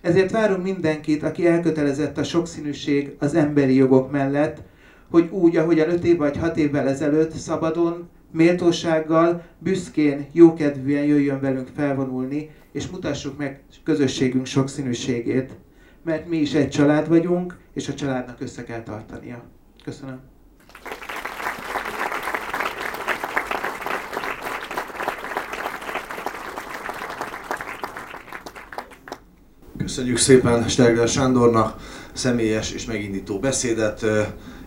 Ezért várunk mindenkit, aki elkötelezett a sokszínűség az emberi jogok mellett, hogy úgy, ahogyan öt év vagy hat évvel ezelőtt szabadon, méltósággal, büszkén, jókedvűen jöjjön velünk felvonulni, és mutassuk meg közösségünk sokszínűségét. Mert mi is egy család vagyunk, és a családnak össze kell tartania. Köszönöm. Köszönjük szépen Stergler Sándornak személyes és megindító beszédet.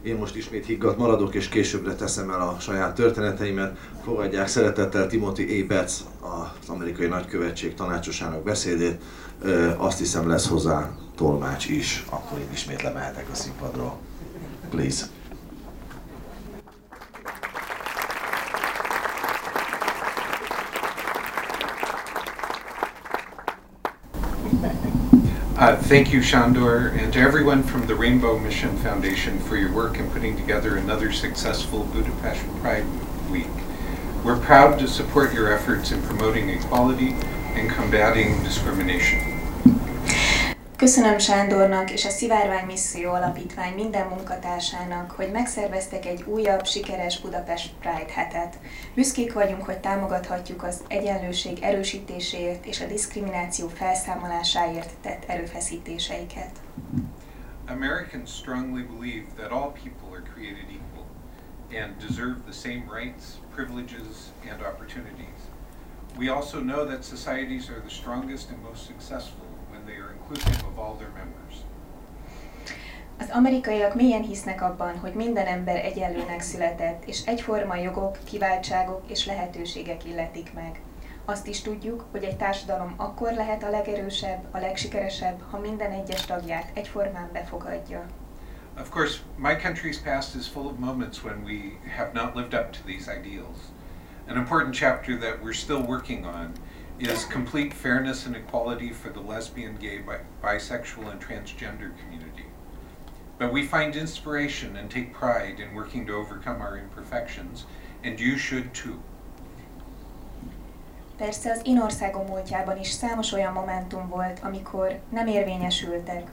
Én most ismét higgadt maradok, és későbbre teszem el a saját történeteimet. Fogadják szeretettel Timothy A. Az amerikai nagykövetség tanácsosának beszédét. Azt hiszem lesz hozzá tolmács is, akkor én ismét lemehetek a színpadról. Please. Uh, thank you, Shandor, and to everyone from the Rainbow Mission Foundation for your work in putting together another successful Budapest Pride Week. We're proud to support your efforts in promoting equality and combating discrimination. Köszönöm Sándornak és a Szivárvány Misszió Alapítvány minden munkatársának, hogy megszerveztek egy újabb, sikeres Budapest Pride hetet. Büszkék vagyunk, hogy támogathatjuk az egyenlőség erősítéséért és a diszkrimináció felszámolásáért tett erőfeszítéseiket. Americans strongly believe that all people are created equal and deserve the same rights, privileges, and opportunities. We also know that societies are the strongest and most successful Az amerikaiak mélyen hisznek abban, hogy minden ember egyenlőnek született, és egyforma jogok, kiváltságok és lehetőségek illetik meg. Azt is tudjuk, hogy egy társadalom akkor lehet a legerősebb, a legsikeresebb, ha minden egyes tagját egyformán befogadja. Of course, my country's past is full of moments when we have not lived up to these ideals. An important chapter that we're still working on is complete fairness and equality for the lesbian, gay, bi- bisexual, and transgender community. But we find inspiration and take pride in working to overcome our imperfections, and you should too. Persze az én országom múltjában is számos olyan momentum volt, amikor nem érvényesültek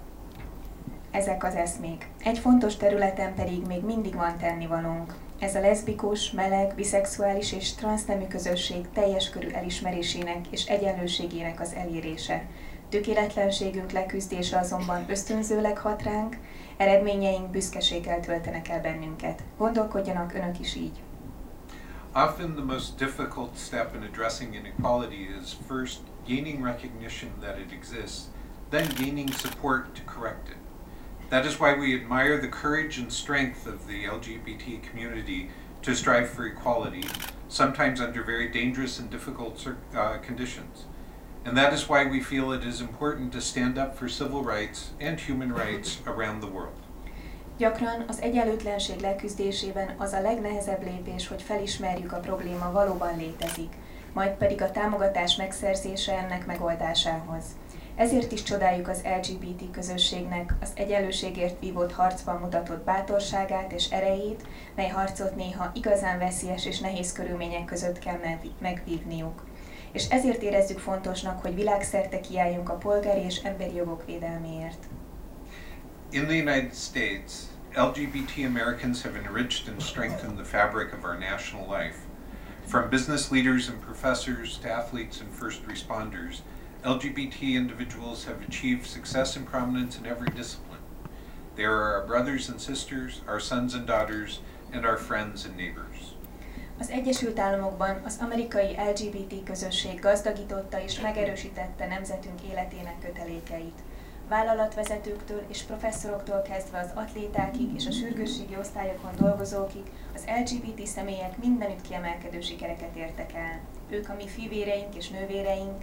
Ezek az eszmék. Egy fontos területen pedig még mindig van tennivalónk. Ez a leszbikus, meleg, biszexuális és transznemű közösség teljes körű elismerésének és egyenlőségének az elérése. Tökéletlenségünk leküzdése azonban ösztönzőleg hat ránk, eredményeink büszkeséggel töltenek el bennünket. Gondolkodjanak önök is így. Often the most difficult step in addressing inequality is first gaining recognition that it exists, then gaining support to correct it. That is why we admire the courage and strength of the LGBT community to strive for equality, sometimes under very dangerous and difficult uh, conditions. And that is why we feel it is important to stand up for civil rights and human rights around the world. Gyakran az egyenlőtlenség leküzdésében az a legnehezebb lépés, hogy felismerjük a probléma valóban létezik, majd pedig a támogatás megszerzése ennek megoldásához. Ezért is csodáljuk az LGBT közösségnek az egyenlőségért vívott harcban mutatott bátorságát és erejét, mely harcot néha igazán veszélyes és nehéz körülmények között kell megvívniuk. És ezért érezzük fontosnak, hogy világszerte kiálljunk a polgári és emberi jogok védelméért. In the United States, LGBT Americans have enriched and strengthened the fabric of our national life. From business leaders and professors to athletes and first responders, LGBT individuals have achieved success and prominence in every discipline. They are our brothers and sisters, our sons and daughters, and our friends and neighbors. Az Egyesült Államokban az amerikai LGBT közösség gazdagította és megerősítette nemzetünk életének kötelékeit. Vállalatvezetőktől és professzoroktól kezdve az atlétákig és a sürgősségi osztályokon dolgozókig az LGBT személyek mindenütt kiemelkedő sikereket értek el. Ők a mi fivéreink és nővéreink,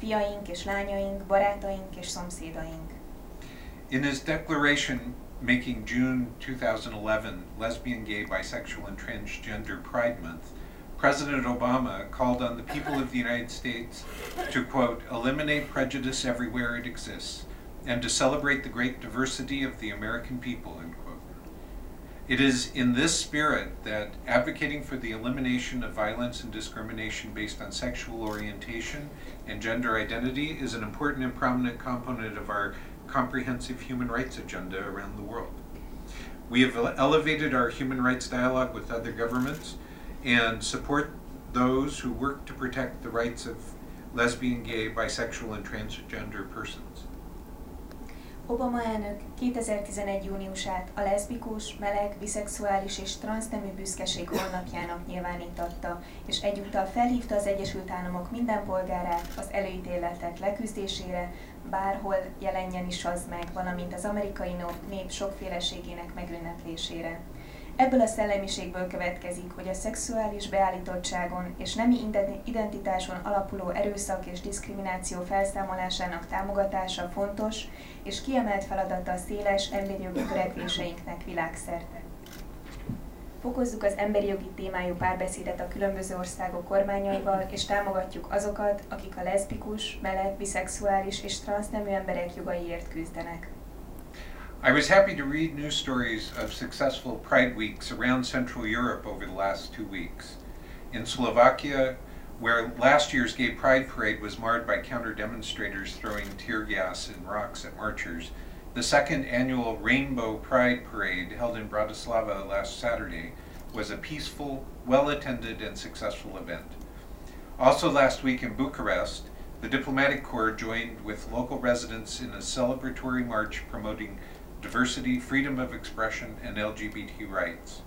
fiaink és lányaink, barátaink és szomszédaink. In his declaration making June 2011 Lesbian, Gay, Bisexual, and Transgender Pride Month, President Obama called on the people of the United States to, quote, eliminate prejudice everywhere it exists and to celebrate the great diversity of the American people, end quote. It is in this spirit that advocating for the elimination of violence and discrimination based on sexual orientation and gender identity is an important and prominent component of our comprehensive human rights agenda around the world. We have elevated our human rights dialogue with other governments and support those who work to protect the rights of lesbian, gay, bisexual, and transgender persons. Obama elnök 2011. júniusát a leszbikus, meleg, biszexuális és transznemű büszkeség honlapjának nyilvánította, és egyúttal felhívta az Egyesült Államok minden polgárát az előítéletek leküzdésére, bárhol jelenjen is az meg, valamint az amerikai nép sokféleségének megünneplésére. Ebből a szellemiségből következik, hogy a szexuális beállítottságon és nemi identitáson alapuló erőszak és diszkrimináció felszámolásának támogatása fontos és kiemelt feladata a széles emberi jogi törekvéseinknek világszerte. Fokozzuk az emberi jogi témájú párbeszédet a különböző országok kormányaival, és támogatjuk azokat, akik a leszbikus, meleg, biszexuális és transznemű emberek jogaiért küzdenek. I was happy to read news stories of successful Pride Weeks around Central Europe over the last two weeks. In Slovakia, where last year's Gay Pride Parade was marred by counter demonstrators throwing tear gas and rocks at marchers, the second annual Rainbow Pride Parade held in Bratislava last Saturday was a peaceful, well attended, and successful event. Also, last week in Bucharest, the Diplomatic Corps joined with local residents in a celebratory march promoting diversity, freedom of expression, and LGBT rights.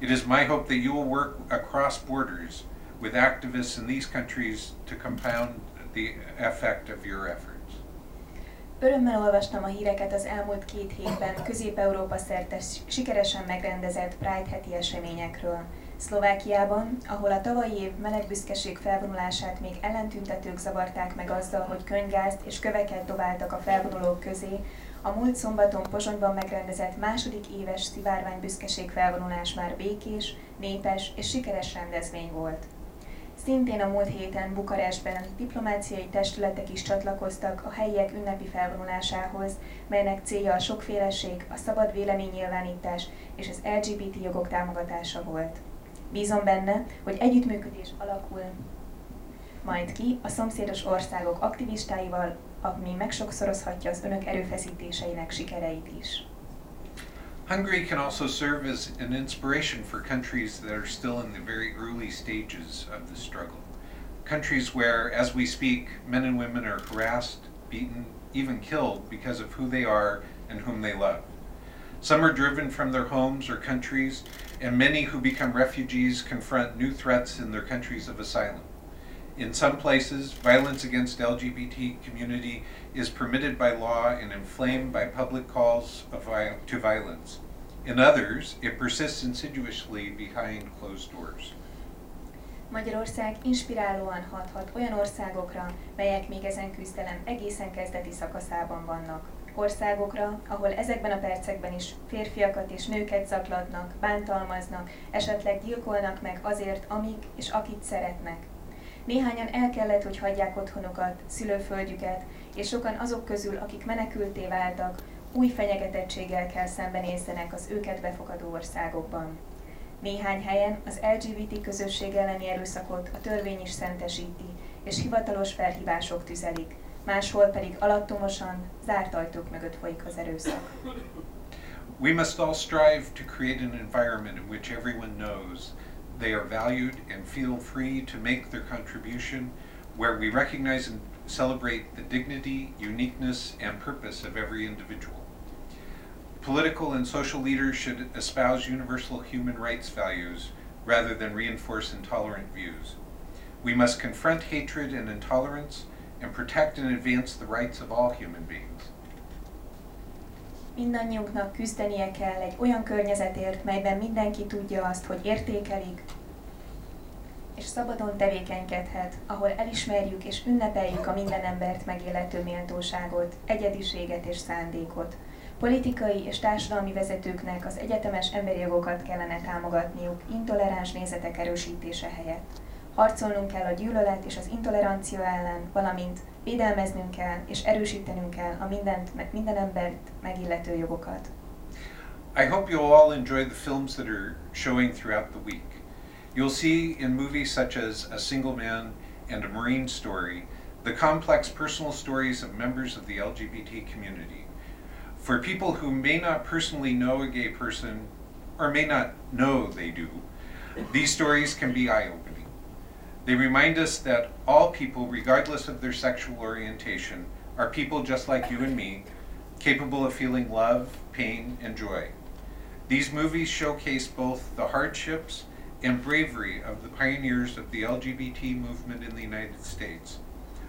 It is my hope that you will work across borders with activists in these countries to compound the effect of your efforts. Örömmel olvastam a híreket az elmúlt két hétben Közép-Európa szerte sikeresen megrendezett Pride heti eseményekről. Szlovákiában, ahol a tavalyi év melegbüszkeség felvonulását még ellentüntetők zavarták meg azzal, hogy könygázt és köveket dobáltak a felvonulók közé, a múlt szombaton Pozsonyban megrendezett második éves szivárvány büszkeség felvonulás már békés, népes és sikeres rendezvény volt. Szintén a múlt héten Bukarestben diplomáciai testületek is csatlakoztak a helyiek ünnepi felvonulásához, melynek célja a sokféleség, a szabad véleménynyilvánítás és az LGBT jogok támogatása volt. Bízom benne, hogy együttműködés alakul majd ki a szomszédos országok aktivistáival, ami megsokszorozhatja az önök erőfeszítéseinek sikereit is. Hungary can also serve as an inspiration for countries that are still in the very early stages of the struggle. Countries where, as we speak, men and women are harassed, beaten, even killed because of who they are and whom they love. Some are driven from their homes or countries, and many who become refugees confront new threats in their countries of asylum. In some places, violence against LGBT community is permitted by law and inflamed by public calls to violence. In others, it persists insidiously behind closed doors. Magyarország inspirálóan hathat olyan országokra, melyek még ezen küzdelem egészen kezdeti szakaszában vannak. Országokra, ahol ezekben a percekben is férfiakat és nőket zaklatnak, bántalmaznak, esetleg gyilkolnak meg azért, amik és akit szeretnek. Néhányan el kellett, hogy hagyják otthonukat, szülőföldjüket, és sokan azok közül, akik menekülté váltak, új fenyegetettséggel kell szembenézzenek az őket befogadó országokban. Néhány helyen az LGBT közösség elleni erőszakot a törvény is szentesíti, és hivatalos felhívások tüzelik, máshol pedig alattomosan, zárt ajtók mögött folyik az erőszak. We must all strive to create an environment in which everyone knows they are valued and feel free to make their contribution, where we recognize and celebrate the dignity, uniqueness, and purpose of every individual. Political and social leaders should espouse universal human rights values rather than reinforce intolerant views. We must confront hatred and intolerance and protect and advance the rights of all human beings. Mindannyiunknak küzdenie kell egy olyan környezetért, melyben mindenki tudja azt, hogy értékelik, és szabadon tevékenykedhet, ahol elismerjük és ünnepeljük a minden embert megillető méltóságot, egyediséget és szándékot. Politikai és társadalmi vezetőknek az egyetemes emberi jogokat kellene támogatniuk intoleráns nézetek erősítése helyett. Harcolnunk kell a gyűlölet és az intolerancia ellen, valamint védelmeznünk kell és erősítenünk kell a mindent, minden embert megillető jogokat. I hope you'll all enjoy the films that are showing throughout the week. You'll see in movies such as A Single Man and A Marine Story the complex personal stories of members of the LGBT community. For people who may not personally know a gay person or may not know they do, these stories can be eye opening. They remind us that all people, regardless of their sexual orientation, are people just like you and me, capable of feeling love, pain, and joy. These movies showcase both the hardships and bravery of the pioneers of the LGBT movement in the United States.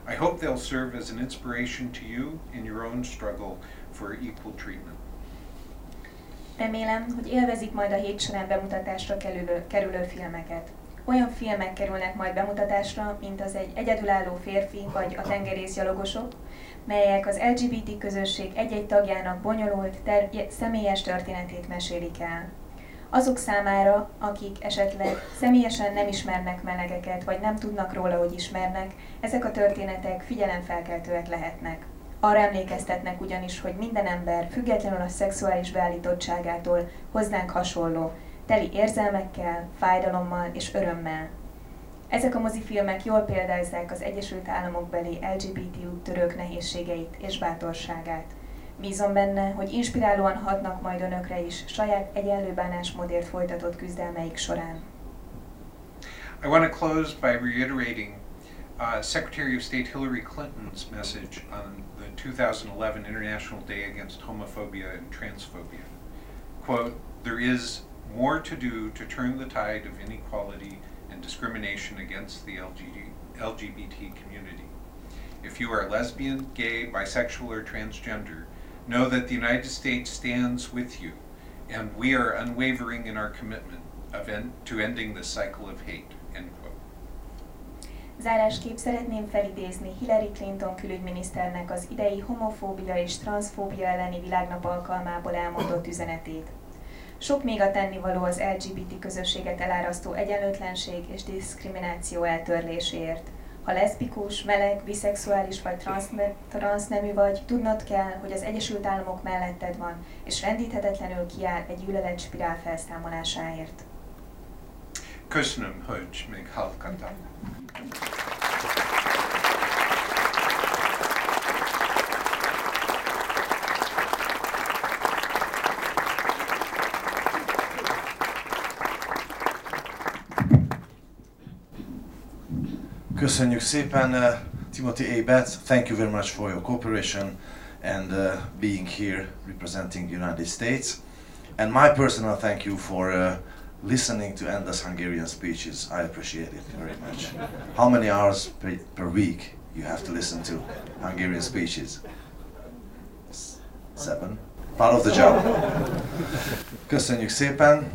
I hope they'll serve as an inspiration to you in your own struggle for equal treatment. Remélem, hogy élvezik majd a hét során bemutatásra kerülő, kerülő filmeket. Olyan filmek kerülnek majd bemutatásra, mint az egy egyedülálló férfi vagy a tengerészgyalogosok, melyek az LGBT közösség egy-egy tagjának bonyolult, ter- személyes történetét mesélik el. Azok számára, akik esetleg személyesen nem ismernek melegeket, vagy nem tudnak róla, hogy ismernek, ezek a történetek figyelemfelkeltőek lehetnek. Arra emlékeztetnek ugyanis, hogy minden ember, függetlenül a szexuális beállítottságától hozzánk hasonló, teli érzelmekkel, fájdalommal és örömmel. Ezek a mozifilmek jól példázzák az Egyesült Államok beli LGBT úttörők nehézségeit és bátorságát. Bízom benne, hogy inspirálóan hatnak majd önökre is saját egyenlő bánásmódért folytatott küzdelmeik során. I want to close by reiterating uh, Secretary of State Hillary Clinton's message on the 2011 International Day Against Homophobia and Transphobia. Quote, there is more to do to turn the tide of inequality and discrimination against the LGBT community. If you are lesbian, gay, bisexual, or transgender, know that the United States stands with you, and we are unwavering in our commitment end, to ending this cycle of hate. End quote. Zárásképp szeretném felidézni Hillary Clinton külügyminiszternek az idei homofóbia és transzfóbia elleni világnap alkalmából elmondott üzenetét. Sok még a tennivaló az LGBT közösséget elárasztó egyenlőtlenség és diszkrimináció eltörléséért. Ha leszbikus, meleg, biszexuális vagy transznemű vagy, tudnod kell, hogy az Egyesült Államok melletted van, és rendíthetetlenül kiáll egy gyűlöletspirál felszámolásáért. Köszönöm, hogy meghallgattam. Köszönjük szépen, uh, Timothy A. Betts. Thank you very much for your cooperation and uh, being here representing the United States. And my personal thank you for uh, listening to endless Hungarian speeches. I appreciate it very much. How many hours per, per week you have to listen to Hungarian speeches? Seven. Part of the job. Köszönjük szépen.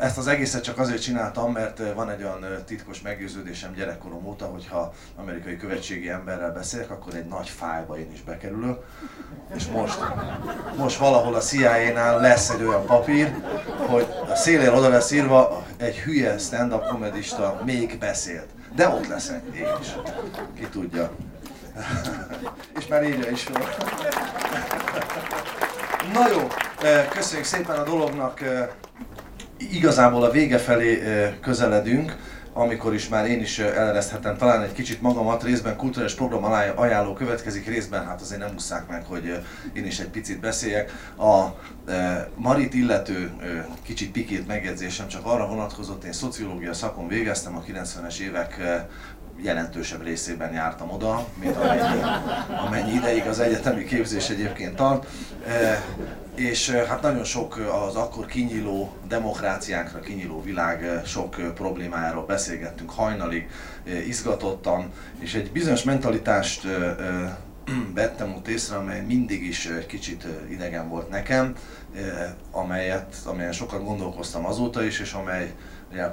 Ezt az egészet csak azért csináltam, mert van egy olyan titkos meggyőződésem gyerekkorom óta, hogyha amerikai követségi emberrel beszélek, akkor egy nagy fájba én is bekerülök. És most, most valahol a CIA-nál lesz egy olyan papír, hogy a szélén oda lesz írva, egy hülye stand-up komedista még beszélt. De ott leszek én is. Ki tudja. És már írja is fel. Na jó, köszönjük szépen a dolognak. Igazából a vége felé közeledünk, amikor is már én is elereszthetem talán egy kicsit magamat, részben kulturális program ajánló következik, részben hát azért nem muszák meg, hogy én is egy picit beszéljek. A Marit illető kicsit pikét megjegyzésem csak arra vonatkozott, én szociológia szakon végeztem a 90-es évek jelentősebb részében jártam oda, mint amennyi, amennyi ideig az egyetemi képzés egyébként tart. E, és e, hát nagyon sok az akkor kinyíló demokráciánkra kinyíló világ e, sok problémájáról beszélgettünk hajnalig, izgatottan, és egy bizonyos mentalitást vettem ott észre, amely mindig is kicsit idegen volt nekem, amelyet, amelyen sokat gondolkoztam azóta is, és amely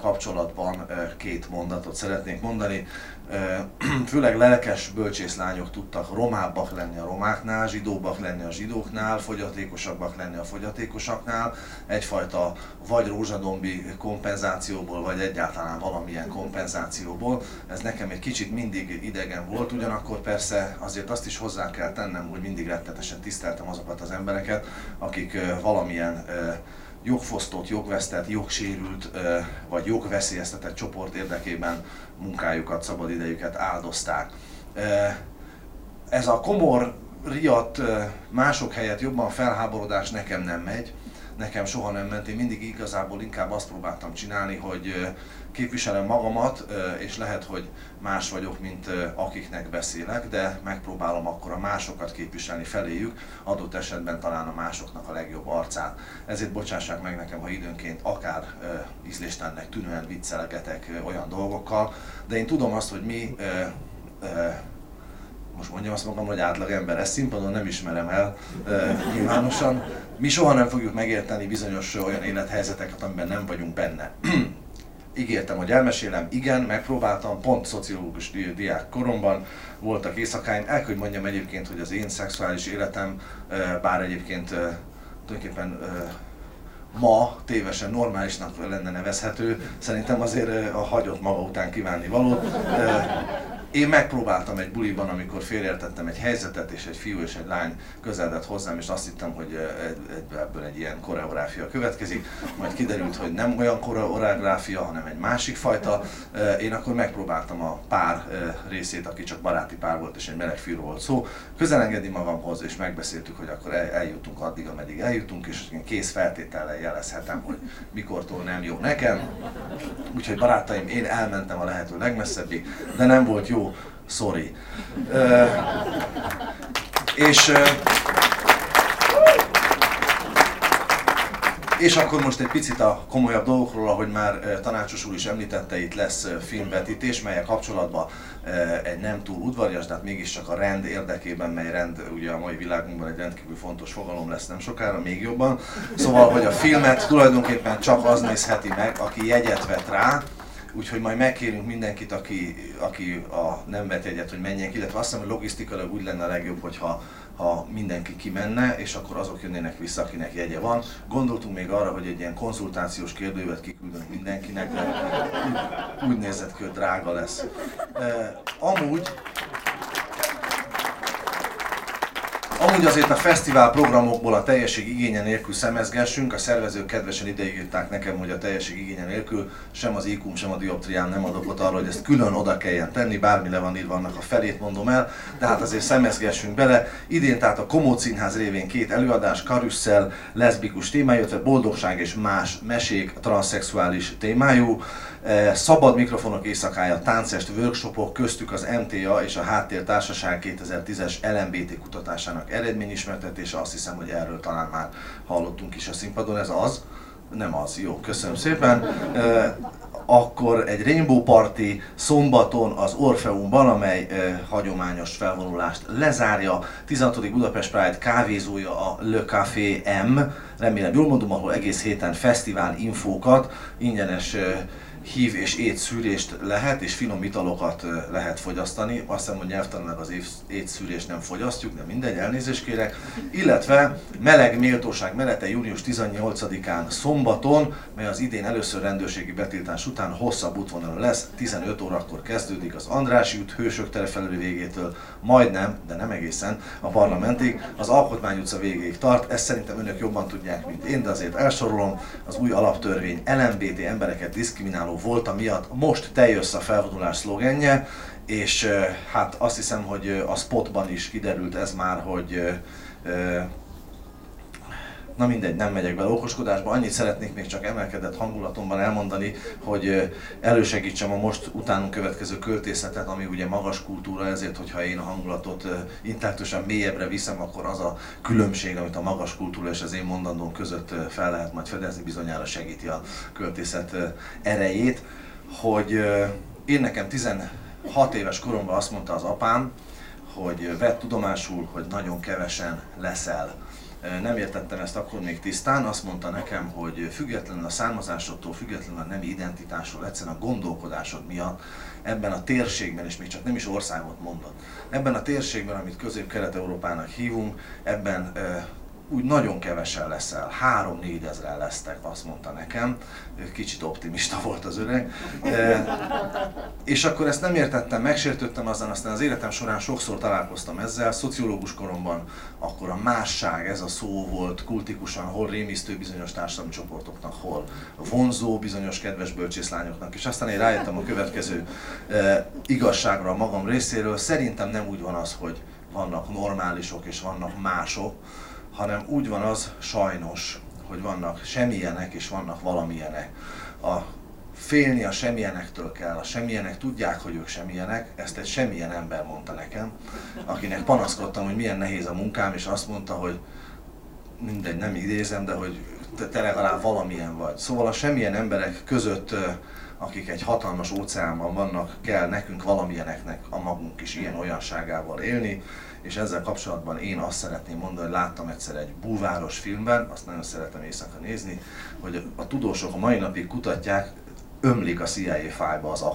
kapcsolatban két mondatot szeretnék mondani. főleg lelkes bölcsészlányok tudtak romábbak lenni a romáknál, zsidóbbak lenni a zsidóknál, fogyatékosabbak lenni a fogyatékosaknál, egyfajta vagy rózsadombi kompenzációból, vagy egyáltalán valamilyen kompenzációból. Ez nekem egy kicsit mindig idegen volt, ugyanakkor persze azért azt is hozzá kell tennem, hogy mindig rettetesen tiszteltem azokat az embereket, akik valamilyen jogfosztott, jogvesztett, jogsérült vagy jogveszélyeztetett csoport érdekében munkájukat, szabadidejüket áldozták. Ez a komor, riadt, mások helyett jobban felháborodás nekem nem megy, nekem soha nem ment, én mindig igazából inkább azt próbáltam csinálni, hogy képviselem magamat, és lehet, hogy más vagyok, mint akiknek beszélek, de megpróbálom akkor a másokat képviselni feléjük, adott esetben talán a másoknak a legjobb arcát. Ezért bocsássák meg nekem, ha időnként akár ízléstennek tűnően viccelgetek olyan dolgokkal, de én tudom azt, hogy mi most mondjam azt magam, hogy átlag ember, ezt színpadon nem ismerem el e, nyilvánosan. Mi soha nem fogjuk megérteni bizonyos olyan élethelyzeteket, amiben nem vagyunk benne. ígértem, hogy elmesélem, igen, megpróbáltam, pont szociológus diák koromban voltak éjszakáim. El hogy mondjam egyébként, hogy az én szexuális életem, bár egyébként tulajdonképpen ma tévesen normálisnak lenne nevezhető, szerintem azért a hagyott maga után kívánni való. Én megpróbáltam egy buliban, amikor félreértettem egy helyzetet, és egy fiú és egy lány közeledett hozzám, és azt hittem, hogy ebből egy ilyen koreográfia következik. Majd kiderült, hogy nem olyan koreográfia, hanem egy másik fajta. Én akkor megpróbáltam a pár részét, aki csak baráti pár volt, és egy meleg fiú volt szó, közelengedni magamhoz, és megbeszéltük, hogy akkor eljutunk addig, ameddig eljutunk, és kész feltétellel jelezhetem, hogy mikortól nem jó nekem. Úgyhogy barátaim, én elmentem a lehető legmesszebbig, de nem volt jó sorry. Uh, és És akkor most egy picit a komolyabb dolgokról, ahogy már tanácsos úr is említette, itt lesz filmvetítés, melyek kapcsolatban egy nem túl udvarias, de hát mégiscsak a rend érdekében, mely rend ugye a mai világunkban egy rendkívül fontos fogalom lesz nem sokára, még jobban. Szóval, hogy a filmet tulajdonképpen csak az nézheti meg, aki jegyet vett rá, Úgyhogy majd megkérünk mindenkit, aki, aki a nem vett egyet, hogy menjen ki, illetve azt hiszem, hogy logisztikailag úgy lenne a legjobb, hogyha ha mindenki kimenne, és akkor azok jönnének vissza, akinek jegye van. Gondoltunk még arra, hogy egy ilyen konzultációs kérdővet kiküldünk mindenkinek, de úgy, úgy nézett ki, hogy drága lesz. E, amúgy Amúgy azért a fesztivál programokból a teljesség igénye nélkül szemezgessünk, a szervezők kedvesen ideírták nekem, hogy a teljesség igénye nélkül sem az iq sem a dioptriám nem ad okot arra, hogy ezt külön oda kelljen tenni, bármi le van írva, annak a felét mondom el, de hát azért szemezgessünk bele. Idén tehát a Komód Színház révén két előadás, karüsszel, leszbikus témájú, illetve boldogság és más mesék, transzexuális témájú. Eh, szabad mikrofonok éjszakája, táncest, workshopok, köztük az MTA és a Háttér Társaság 2010-es LMBT kutatásának eredményismertetése. Azt hiszem, hogy erről talán már hallottunk is a színpadon, ez az. Nem az, jó, köszönöm szépen. Eh, akkor egy Rainbow Party szombaton az Orfeumban, amely eh, hagyományos felvonulást lezárja. 16. Budapest Pride kávézója a Le Café M, remélem jól mondom, ahol egész héten fesztivál infókat, ingyenes hív és étszűrést lehet, és finom italokat lehet fogyasztani. Azt hiszem, hogy nyelvtanilag az étszűrést nem fogyasztjuk, de mindegy, elnézést kérek. Illetve meleg méltóság menete június 18-án szombaton, mely az idén először rendőrségi betiltás után hosszabb útvonal lesz. 15 órakor kezdődik az Andrási út Hősök tere felüli végétől, majdnem, de nem egészen a parlamentig, az Alkotmány utca végéig tart. Ezt szerintem önök jobban tudják, mint én, de azért elsorolom. Az új alaptörvény LMBT embereket diszkrimináló volt miatt most te jössz a felvonulás szlogenje, és hát azt hiszem, hogy a spotban is kiderült ez már, hogy na mindegy, nem megyek bele okoskodásba, annyit szeretnék még csak emelkedett hangulatomban elmondani, hogy elősegítsem a most utánunk következő költészetet, ami ugye magas kultúra, ezért, hogyha én a hangulatot intellektusan mélyebbre viszem, akkor az a különbség, amit a magas kultúra és az én mondandóm között fel lehet majd fedezni, bizonyára segíti a költészet erejét, hogy én nekem 16 éves koromban azt mondta az apám, hogy vett tudomásul, hogy nagyon kevesen leszel nem értettem ezt akkor még tisztán, azt mondta nekem, hogy függetlenül a származásodtól, függetlenül a nemi identitásról, egyszerűen a gondolkodásod miatt ebben a térségben, és még csak nem is országot mondott, ebben a térségben, amit Közép-Kelet-Európának hívunk, ebben úgy nagyon kevesen leszel, három-négy ezeren lesztek, azt mondta nekem, kicsit optimista volt az öreg. E, és akkor ezt nem értettem, megsértődtem azon, aztán az életem során sokszor találkoztam ezzel, szociológus koromban akkor a másság, ez a szó volt kultikusan, hol rémisztő bizonyos társadalmi csoportoknak, hol vonzó bizonyos kedves bölcsészlányoknak, és aztán én rájöttem a következő e, igazságra a magam részéről, szerintem nem úgy van az, hogy vannak normálisok és vannak mások, hanem úgy van az sajnos, hogy vannak semmilyenek és vannak valamilyenek. A félni a semmilyenektől kell, a semmilyenek tudják, hogy ők semmilyenek, ezt egy semmilyen ember mondta nekem, akinek panaszkodtam, hogy milyen nehéz a munkám, és azt mondta, hogy mindegy, nem idézem, de hogy te, te legalább valamilyen vagy. Szóval a semmilyen emberek között, akik egy hatalmas óceánban vannak, kell nekünk valamilyeneknek a magunk is ilyen olyanságával élni, és ezzel kapcsolatban én azt szeretném mondani, hogy láttam egyszer egy búváros filmben, azt nagyon szeretem éjszaka nézni, hogy a tudósok a mai napig kutatják, ömlik a CIA fájba az,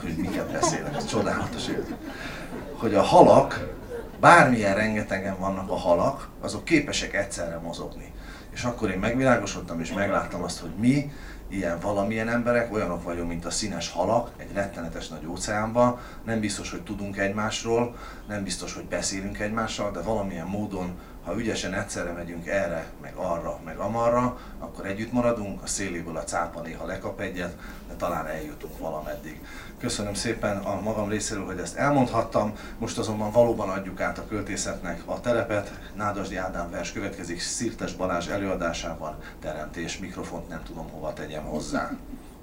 hogy miket beszélnek, ez csodálatos érzés. Hogy a halak, bármilyen rengetegen vannak a halak, azok képesek egyszerre mozogni. És akkor én megvilágosodtam és megláttam azt, hogy mi ilyen valamilyen emberek, olyanok vagyunk, mint a színes halak egy rettenetes nagy óceánban, nem biztos, hogy tudunk egymásról, nem biztos, hogy beszélünk egymással, de valamilyen módon, ha ügyesen egyszerre megyünk erre, meg arra, meg amarra, akkor együtt maradunk, a széléből a cápa néha lekap egyet, de talán eljutunk valameddig. Köszönöm szépen a magam részéről, hogy ezt elmondhattam, most azonban valóban adjuk át a költészetnek a terepet. Nádasdi Ádám vers következik Szirtes Balázs előadásában, teremtés, mikrofont nem tudom hova tegyem hozzá.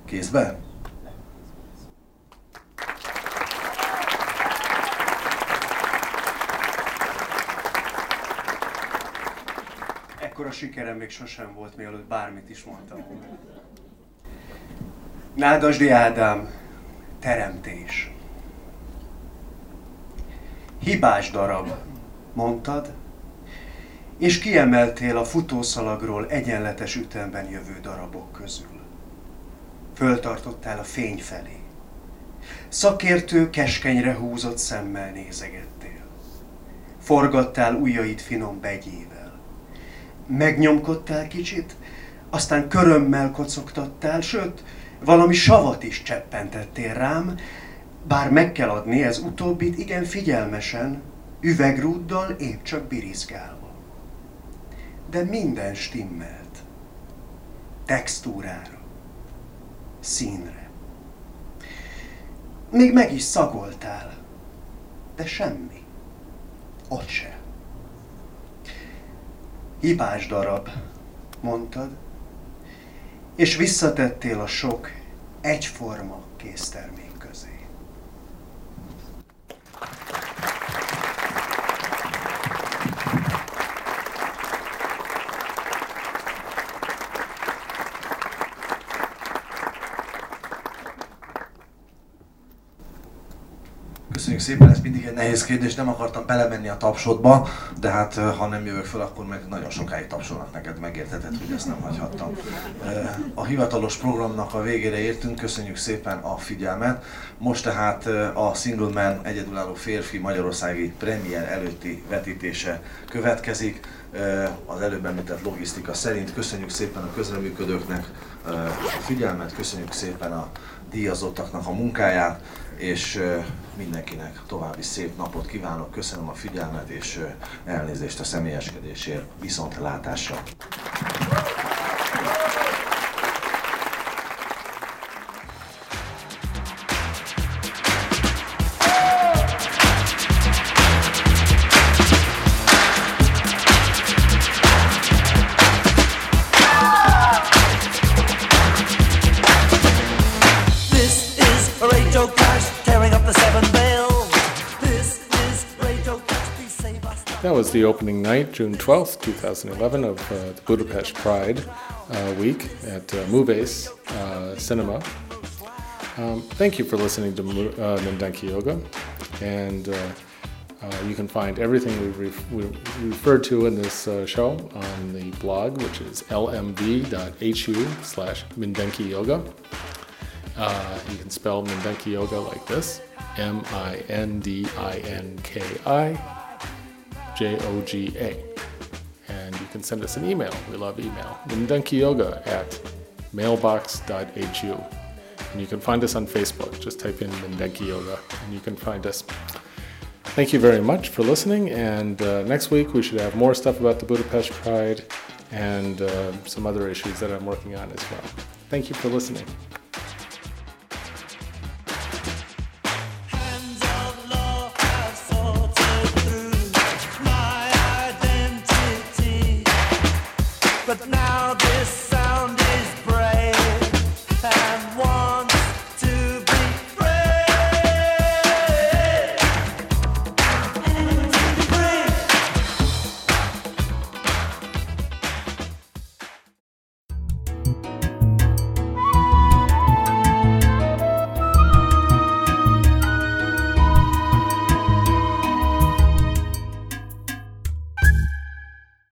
Kézbe? Ekkora sikerem még sosem volt, mielőtt bármit is mondtam Nádasdi Ádám, teremtés. Hibás darab, mondtad, és kiemeltél a futószalagról egyenletes ütemben jövő darabok közül. Föltartottál a fény felé. Szakértő keskenyre húzott szemmel nézegettél. Forgattál ujjait finom begyével. Megnyomkodtál kicsit, aztán körömmel kocogtattál, sőt, valami savat is cseppentettél rám, bár meg kell adni ez utóbbit igen figyelmesen, üvegrúddal épp csak birizgálva. De minden stimmelt. Textúrára, színre. Még meg is szagoltál, de semmi. Ott se. Hibás darab, mondtad, és visszatettél a sok egyforma késztermék közé. Köszönjük szépen, ez mindig egy nehéz kérdés, nem akartam belemenni a tapsodba, de hát ha nem jövök fel, akkor meg nagyon sokáig tapsolnak neked, megértheted, hogy ezt nem hagyhattam. A hivatalos programnak a végére értünk, köszönjük szépen a figyelmet. Most tehát a Single Man egyedülálló férfi magyarországi premier előtti vetítése következik. Az előbb említett logisztika szerint köszönjük szépen a közreműködőknek a figyelmet, köszönjük szépen a díjazottaknak a munkáját, és mindenkinek további szép napot kívánok, köszönöm a figyelmet, és elnézést a személyeskedésért, viszontlátásra! Was the opening night, June 12th, 2011, of uh, the Budapest Pride uh, Week at uh, Művész uh, Cinema. Um, thank you for listening to uh, Mindenki Joga, and uh, uh, you can find everything we, we referred to in this show on the blog, which is lmv.hu slash Mindenki Joga. You can spell Mindenki Joga like this M I N D I N K I J O G A. And you can send us an email. We love email. Mindenkijoga at mailbox.hu. And you can find us on Facebook. Just type in Mindenki Joga and you can find us. Thank you very much for listening. And uh, next week we should have more stuff about the Budapest Pride and uh, some other issues that I'm working on as well. Thank you for listening.